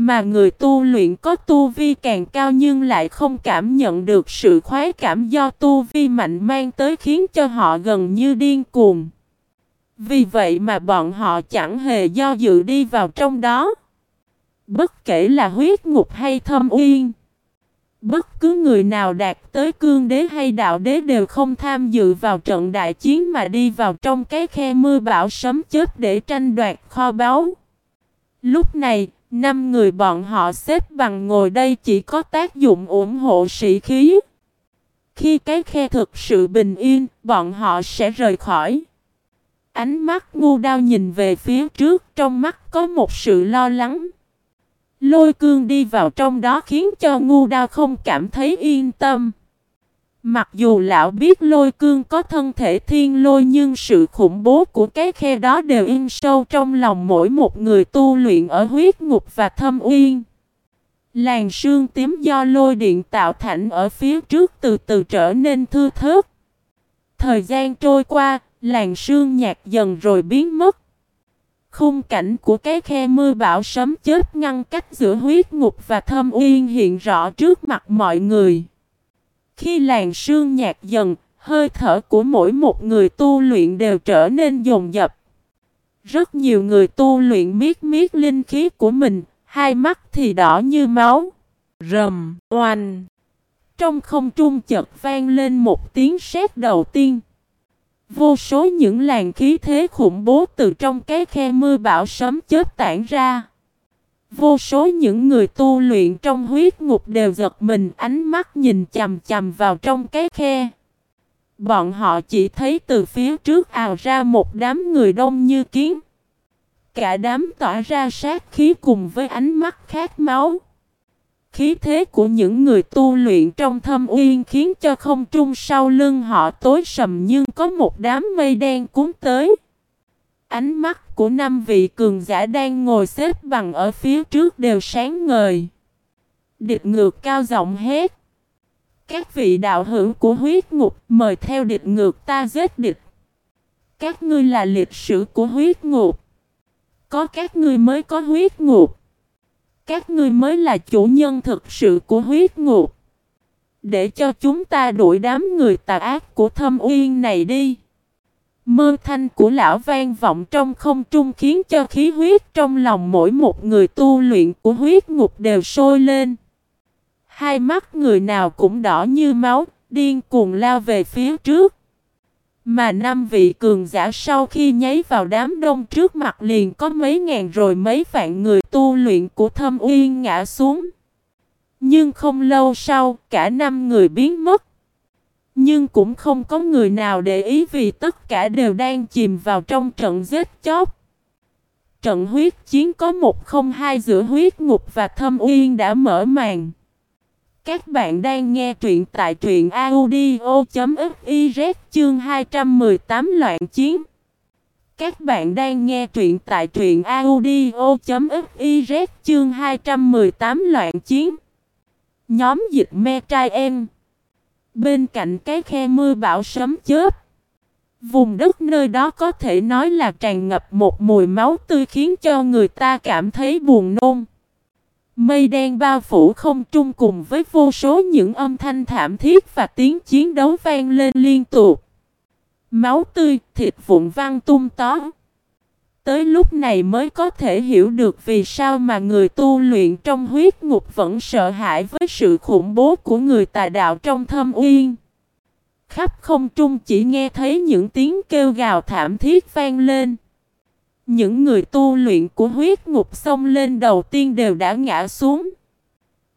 Mà người tu luyện có tu vi càng cao nhưng lại không cảm nhận được sự khoái cảm do tu vi mạnh mang tới khiến cho họ gần như điên cuồng. Vì vậy mà bọn họ chẳng hề do dự đi vào trong đó. Bất kể là huyết ngục hay thâm uyên. Bất cứ người nào đạt tới cương đế hay đạo đế đều không tham dự vào trận đại chiến mà đi vào trong cái khe mưa bão sấm chết để tranh đoạt kho báu. Lúc này, năm người bọn họ xếp bằng ngồi đây chỉ có tác dụng ủng hộ sĩ khí. Khi cái khe thực sự bình yên, bọn họ sẽ rời khỏi. Ánh mắt ngu đao nhìn về phía trước, trong mắt có một sự lo lắng. Lôi cương đi vào trong đó khiến cho ngu đao không cảm thấy yên tâm. Mặc dù lão biết lôi cương có thân thể thiên lôi nhưng sự khủng bố của cái khe đó đều in sâu trong lòng mỗi một người tu luyện ở huyết ngục và thâm uyên. Làn sương tím do lôi điện tạo thành ở phía trước từ từ trở nên thư thớt. Thời gian trôi qua, làn sương nhạt dần rồi biến mất. Khung cảnh của cái khe mưa bão sấm chết ngăn cách giữa huyết ngục và thâm uyên hiện rõ trước mặt mọi người. Khi làn sương nhạt dần, hơi thở của mỗi một người tu luyện đều trở nên dồn dập. Rất nhiều người tu luyện miết miết linh khí của mình, hai mắt thì đỏ như máu. Rầm, oanh. Trong không trung chợt vang lên một tiếng sét đầu tiên. Vô số những làn khí thế khủng bố từ trong cái khe mưa bão sấm chết tản ra. Vô số những người tu luyện trong huyết ngục đều giật mình, ánh mắt nhìn chầm chầm vào trong cái khe. Bọn họ chỉ thấy từ phía trước ào ra một đám người đông như kiến. Cả đám tỏa ra sát khí cùng với ánh mắt khát máu. Khí thế của những người tu luyện trong thâm uyên khiến cho không trung sau lưng họ tối sầm nhưng có một đám mây đen cuốn tới. Ánh mắt của năm vị cường giả đang ngồi xếp bằng ở phía trước đều sáng ngời. Địch ngược cao giọng hét. Các vị đạo hữu của huyết ngục, mời theo địch ngược ta giết địch. Các ngươi là lịch sử của huyết ngục. Có các ngươi mới có huyết ngục. Các ngươi mới là chủ nhân thực sự của huyết ngục. Để cho chúng ta đuổi đám người tà ác của thâm uyên này đi. Mơ thanh của lão vang vọng trong không trung khiến cho khí huyết trong lòng mỗi một người tu luyện của huyết ngục đều sôi lên. Hai mắt người nào cũng đỏ như máu, điên cuồng lao về phía trước. Mà năm vị cường giả sau khi nháy vào đám đông trước mặt liền có mấy ngàn rồi mấy vạn người tu luyện của thâm uyên ngã xuống. Nhưng không lâu sau, cả năm người biến mất. Nhưng cũng không có người nào để ý vì tất cả đều đang chìm vào trong trận giết chóc. Trận huyết chiến có một không hai giữa huyết ngục và thâm uyên đã mở màn. Các bạn đang nghe truyện tại truyện audio.fiz chương 218 loạn chiến. Các bạn đang nghe truyện tại truyện audio.fiz chương 218 loạn chiến. Nhóm dịch me trai em. Bên cạnh cái khe mưa bão sấm chớp. Vùng đất nơi đó có thể nói là tràn ngập một mùi máu tươi khiến cho người ta cảm thấy buồn nôn. Mây đen bao phủ không trung cùng với vô số những âm thanh thảm thiết và tiếng chiến đấu vang lên liên tục. Máu tươi, thịt vụn văng tung tó. Tới lúc này mới có thể hiểu được vì sao mà người tu luyện trong huyết ngục vẫn sợ hãi với sự khủng bố của người tà đạo trong thâm uyên. Khắp không trung chỉ nghe thấy những tiếng kêu gào thảm thiết vang lên. Những người tu luyện của huyết ngục xông lên đầu tiên đều đã ngã xuống.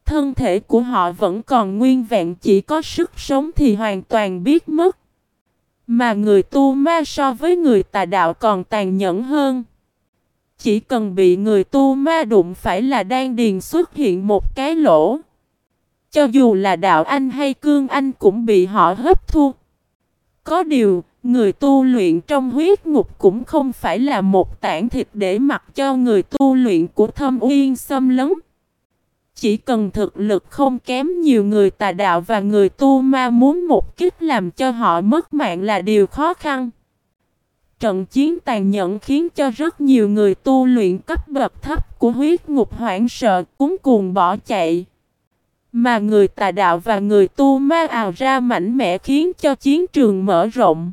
Thân thể của họ vẫn còn nguyên vẹn, chỉ có sức sống thì hoàn toàn biết mất. Mà người tu ma so với người tà đạo còn tàn nhẫn hơn. Chỉ cần bị người tu ma đụng phải là đang điền xuất hiện một cái lỗ. Cho dù là đạo anh hay cương anh cũng bị họ hấp thu. Có điều, Người tu luyện trong huyết ngục cũng không phải là một tảng thịt để mặc cho người tu luyện của thâm uyên xâm lấn. Chỉ cần thực lực không kém nhiều người tà đạo và người tu ma muốn một kích làm cho họ mất mạng là điều khó khăn. Trận chiến tàn nhẫn khiến cho rất nhiều người tu luyện cấp bậc thấp của huyết ngục hoảng sợ, cuốn cuồng bỏ chạy. Mà người tà đạo và người tu ma ào ra mạnh mẽ khiến cho chiến trường mở rộng.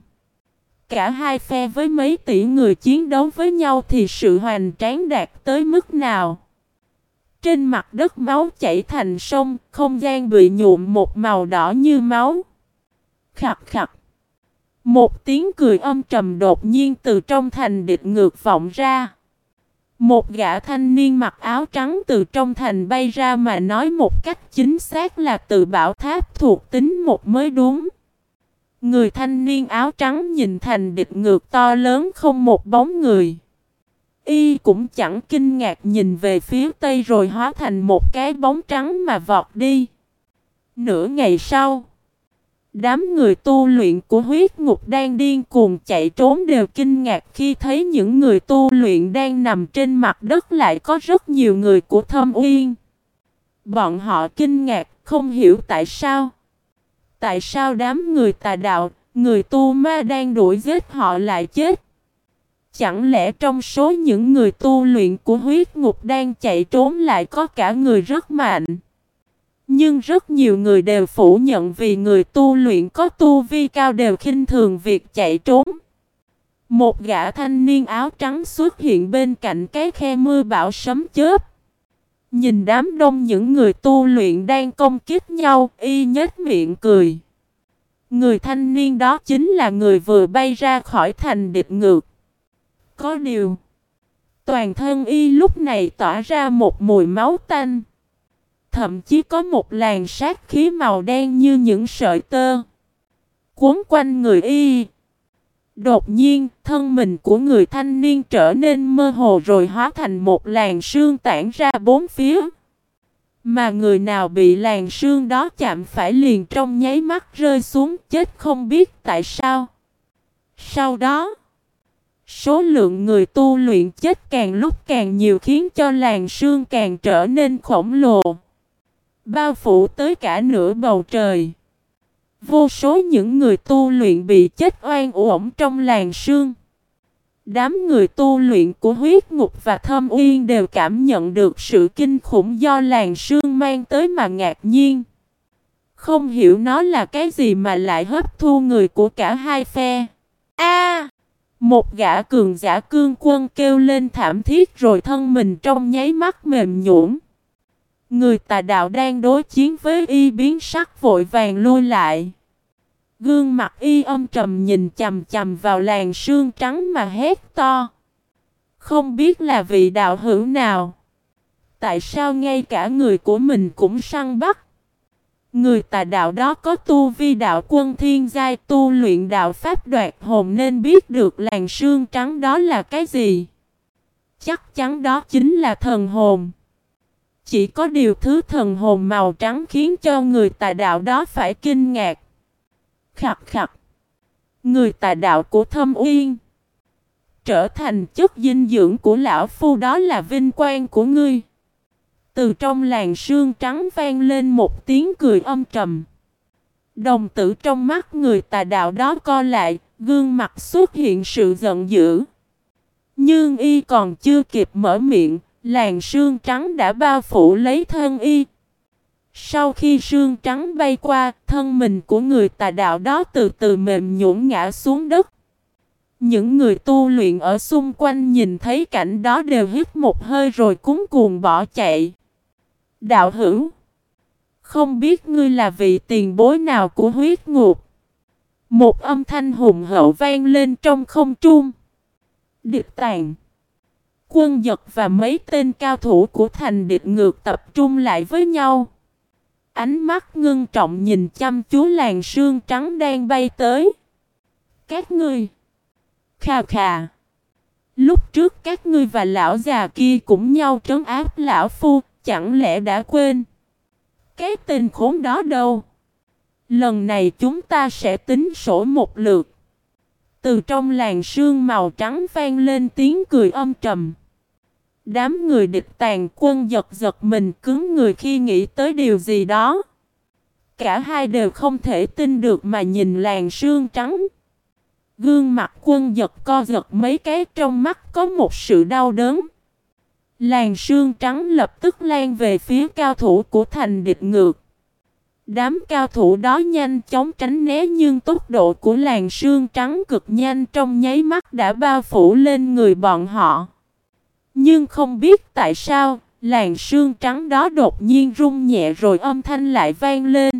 Cả hai phe với mấy tỷ người chiến đấu với nhau thì sự hoành tráng đạt tới mức nào? Trên mặt đất máu chảy thành sông, không gian bị nhuộm một màu đỏ như máu. Khặt khặt. Một tiếng cười âm trầm đột nhiên từ trong thành địch ngược vọng ra. Một gã thanh niên mặc áo trắng từ trong thành bay ra mà nói một cách chính xác là từ bảo tháp thuộc tính một mới đúng. Người thanh niên áo trắng nhìn thành địch ngược to lớn không một bóng người. Y cũng chẳng kinh ngạc nhìn về phía tây rồi hóa thành một cái bóng trắng mà vọt đi. Nửa ngày sau, đám người tu luyện của huyết ngục đang điên cuồng chạy trốn đều kinh ngạc khi thấy những người tu luyện đang nằm trên mặt đất lại có rất nhiều người của thâm uyên. Bọn họ kinh ngạc, không hiểu tại sao. Tại sao đám người tà đạo, người tu ma đang đuổi giết họ lại chết? Chẳng lẽ trong số những người tu luyện của huyết ngục đang chạy trốn lại có cả người rất mạnh? Nhưng rất nhiều người đều phủ nhận vì người tu luyện có tu vi cao đều khinh thường việc chạy trốn. Một gã thanh niên áo trắng xuất hiện bên cạnh cái khe mưa bão sấm chớp. Nhìn đám đông những người tu luyện đang công kích nhau, y nhếch miệng cười. Người thanh niên đó chính là người vừa bay ra khỏi thành địch ngược. Có điều, toàn thân y lúc này tỏa ra một mùi máu tanh. Thậm chí có một làn sát khí màu đen như những sợi tơ. cuốn quanh người y. Đột nhiên, thân mình của người thanh niên trở nên mơ hồ rồi hóa thành một làn sương tản ra bốn phía. Mà người nào bị làn sương đó chạm phải liền trong nháy mắt rơi xuống chết không biết tại sao. Sau đó, số lượng người tu luyện chết càng lúc càng nhiều khiến cho làng sương càng trở nên khổng lồ. Bao phủ tới cả nửa bầu trời. Vô số những người tu luyện bị chết oan uổng trong làng sương. Đám người tu luyện của huyết ngục và thâm uyên đều cảm nhận được sự kinh khủng do làng sương mang tới mà ngạc nhiên. Không hiểu nó là cái gì mà lại hấp thu người của cả hai phe. A! Một gã cường giả cương quân kêu lên thảm thiết rồi thân mình trong nháy mắt mềm nhũn. Người tà đạo đang đối chiến với y biến sắc vội vàng lui lại. Gương mặt y âm trầm nhìn chầm chầm vào làn sương trắng mà hét to. Không biết là vị đạo hữu nào. Tại sao ngay cả người của mình cũng săn bắt? Người tà đạo đó có tu vi đạo quân thiên giai, tu luyện đạo pháp đoạt hồn nên biết được làn sương trắng đó là cái gì. Chắc chắn đó chính là thần hồn. Chỉ có điều thứ thần hồn màu trắng khiến cho người tà đạo đó phải kinh ngạc. Khặt khặt. Người tà đạo của thâm uyên. Trở thành chất dinh dưỡng của lão phu đó là vinh quang của ngươi. Từ trong làn sương trắng vang lên một tiếng cười âm trầm. Đồng tử trong mắt người tà đạo đó co lại, gương mặt xuất hiện sự giận dữ. Nhưng y còn chưa kịp mở miệng, làn sương trắng đã bao phủ lấy thân y. Sau khi sương trắng bay qua, thân mình của người tà đạo đó từ từ mềm nhũn ngã xuống đất. Những người tu luyện ở xung quanh nhìn thấy cảnh đó đều hít một hơi rồi cúng cuồng bỏ chạy. Đạo hữu, không biết ngươi là vị tiền bối nào của huyết ngục. Một âm thanh hùng hậu vang lên trong không trung. Địch tàn. Quân giật và mấy tên cao thủ của thành địch ngược tập trung lại với nhau. Ánh mắt ngưng trọng nhìn chăm chú làn sương trắng đang bay tới. Các ngươi. Khà khà. Lúc trước các ngươi và lão già kia cũng nhau trấn áp lão phu, chẳng lẽ đã quên? Cái tên khốn đó đâu? Lần này chúng ta sẽ tính sổ một lượt. Từ trong làng sương màu trắng vang lên tiếng cười âm trầm. Đám người địch tàn quân giật giật mình cứng người khi nghĩ tới điều gì đó. Cả hai đều không thể tin được mà nhìn làng sương trắng. Gương mặt quân giật co giật mấy cái trong mắt có một sự đau đớn. Làn sương trắng lập tức lan về phía cao thủ của thành địch ngược. Đám cao thủ đó nhanh chóng tránh né nhưng tốc độ của làn sương trắng cực nhanh trong nháy mắt đã bao phủ lên người bọn họ. Nhưng không biết tại sao, làn sương trắng đó đột nhiên rung nhẹ rồi âm thanh lại vang lên.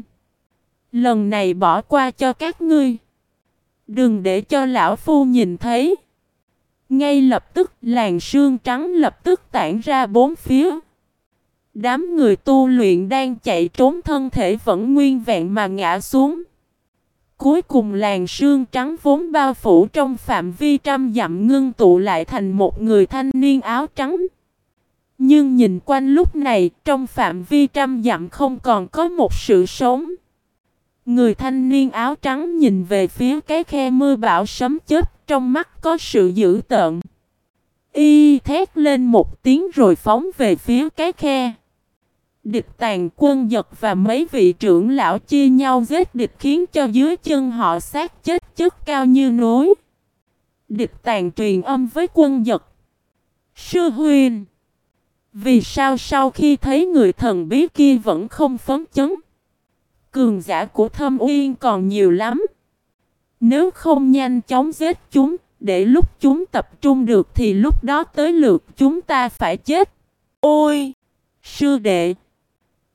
Lần này bỏ qua cho các ngươi. Đừng để cho lão phu nhìn thấy. Ngay lập tức làn sương trắng lập tức tản ra bốn phía. Đám người tu luyện đang chạy trốn thân thể vẫn nguyên vẹn mà ngã xuống. Cuối cùng làn sương trắng vốn bao phủ trong phạm vi trăm dặm ngưng tụ lại thành một người thanh niên áo trắng. Nhưng nhìn quanh lúc này, trong phạm vi trăm dặm không còn có một sự sống. Người thanh niên áo trắng nhìn về phía cái khe mưa bão sấm chết, trong mắt có sự dữ tợn. Y thét lên một tiếng rồi phóng về phía cái khe. Địch tàn quân giật và mấy vị trưởng lão chia nhau giết địch khiến cho dưới chân họ sát chết chất cao như núi. Địch tàn truyền âm với quân giật. Sư huyền. Vì sao sau khi thấy người thần bí kia vẫn không phấn chấn? Cường giả của thâm uyên còn nhiều lắm. Nếu không nhanh chóng giết chúng, để lúc chúng tập trung được thì lúc đó tới lượt chúng ta phải chết. Ôi! Sư đệ!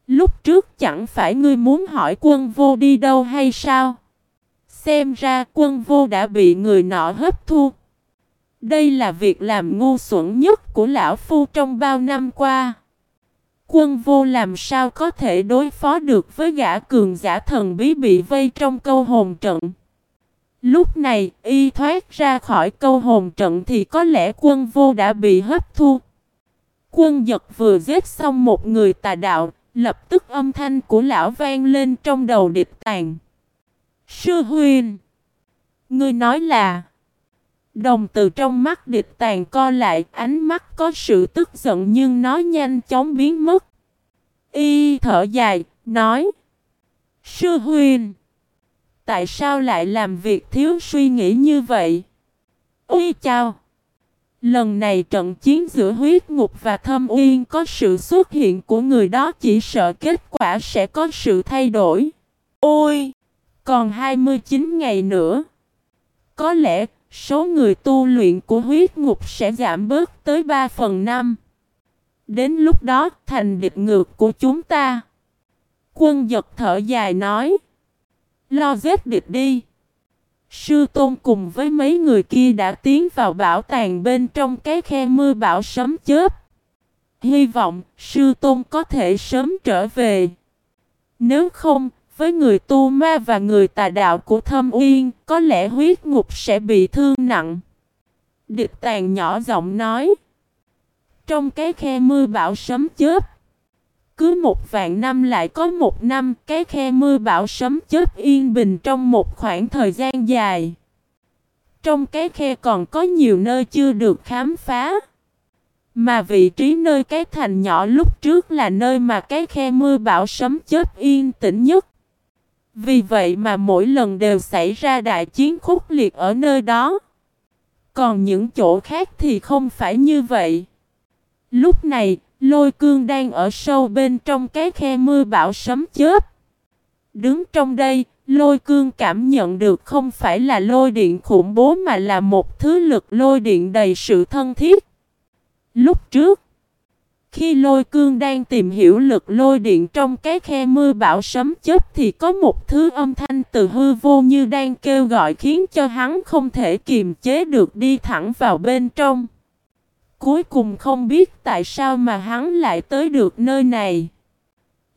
Lúc trước chẳng phải ngươi muốn hỏi quân vô đi đâu hay sao? Xem ra quân vô đã bị người nọ hấp thu. Đây là việc làm ngu xuẩn nhất của lão phu trong bao năm qua. Quân vô làm sao có thể đối phó được với gã cường giả thần bí bị vây trong câu hồn trận. Lúc này, y thoát ra khỏi câu hồn trận thì có lẽ quân vô đã bị hấp thu. Quân giật vừa giết xong một người tà đạo, lập tức âm thanh của lão vang lên trong đầu địch tàn. Sư huyền! Ngươi nói là... Đồng từ trong mắt địch tàn co lại, ánh mắt có sự tức giận nhưng nó nhanh chóng biến mất. Y thở dài, nói Sư huyền! Tại sao lại làm việc thiếu suy nghĩ như vậy? Ui chào! Lần này trận chiến giữa huyết ngục và thâm uyên có sự xuất hiện của người đó chỉ sợ kết quả sẽ có sự thay đổi. Ôi! Còn 29 ngày nữa. Có lẽ số người tu luyện của huyết ngục sẽ giảm bớt tới 3 phần 5. Đến lúc đó thành địch ngược của chúng ta. Quân giật thở dài nói. Lo giết địch đi. Sư Tôn cùng với mấy người kia đã tiến vào bảo tàng bên trong cái khe mưa bão sấm chớp. Hy vọng Sư Tôn có thể sớm trở về. Nếu không, với người tu ma và người tà đạo của Thâm Uyên, có lẽ huyết ngục sẽ bị thương nặng. Địch tàn nhỏ giọng nói. Trong cái khe mưa bão sấm chớp, cứ một vạn năm lại có một năm cái khe mưa bão sấm chớp yên bình trong một khoảng thời gian dài. Trong cái khe còn có nhiều nơi chưa được khám phá. Mà vị trí nơi cái thành nhỏ lúc trước là nơi mà cái khe mưa bão sấm chớp yên tĩnh nhất. Vì vậy mà mỗi lần đều xảy ra đại chiến khốc liệt ở nơi đó. Còn những chỗ khác thì không phải như vậy. Lúc này, Lôi cương đang ở sâu bên trong cái khe mưa bão sấm chớp. Đứng trong đây, lôi cương cảm nhận được không phải là lôi điện khủng bố mà là một thứ lực lôi điện đầy sự thân thiết. Lúc trước, khi lôi cương đang tìm hiểu lực lôi điện trong cái khe mưa bão sấm chớp thì có một thứ âm thanh từ hư vô như đang kêu gọi khiến cho hắn không thể kiềm chế được đi thẳng vào bên trong. Cuối cùng không biết tại sao mà hắn lại tới được nơi này.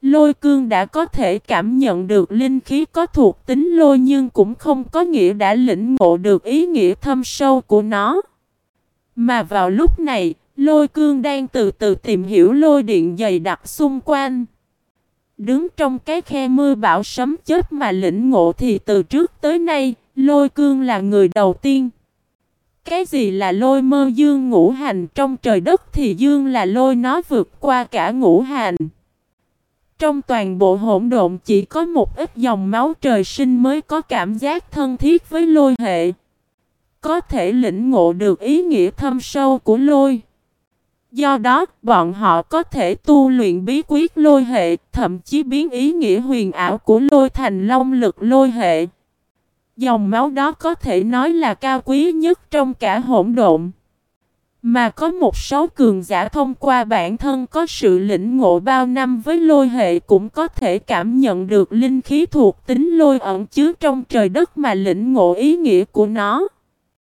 Lôi cương đã có thể cảm nhận được linh khí có thuộc tính lôi nhưng cũng không có nghĩa đã lĩnh ngộ được ý nghĩa thâm sâu của nó. Mà vào lúc này, lôi cương đang từ từ tìm hiểu lôi điện dày đặc xung quanh. Đứng trong cái khe mưa bão sấm chết mà lĩnh ngộ thì từ trước tới nay, lôi cương là người đầu tiên. Cái gì là lôi mơ dương ngũ hành trong trời đất thì dương là lôi nó vượt qua cả ngũ hành. Trong toàn bộ hỗn độn chỉ có một ít dòng máu trời sinh mới có cảm giác thân thiết với lôi hệ. Có thể lĩnh ngộ được ý nghĩa thâm sâu của lôi. Do đó, bọn họ có thể tu luyện bí quyết lôi hệ, thậm chí biến ý nghĩa huyền ảo của lôi thành long lực lôi hệ. Dòng máu đó có thể nói là cao quý nhất trong cả hỗn độn. Mà có một số cường giả thông qua bản thân có sự lĩnh ngộ bao năm với lôi hệ cũng có thể cảm nhận được linh khí thuộc tính lôi ẩn chứa trong trời đất mà lĩnh ngộ ý nghĩa của nó.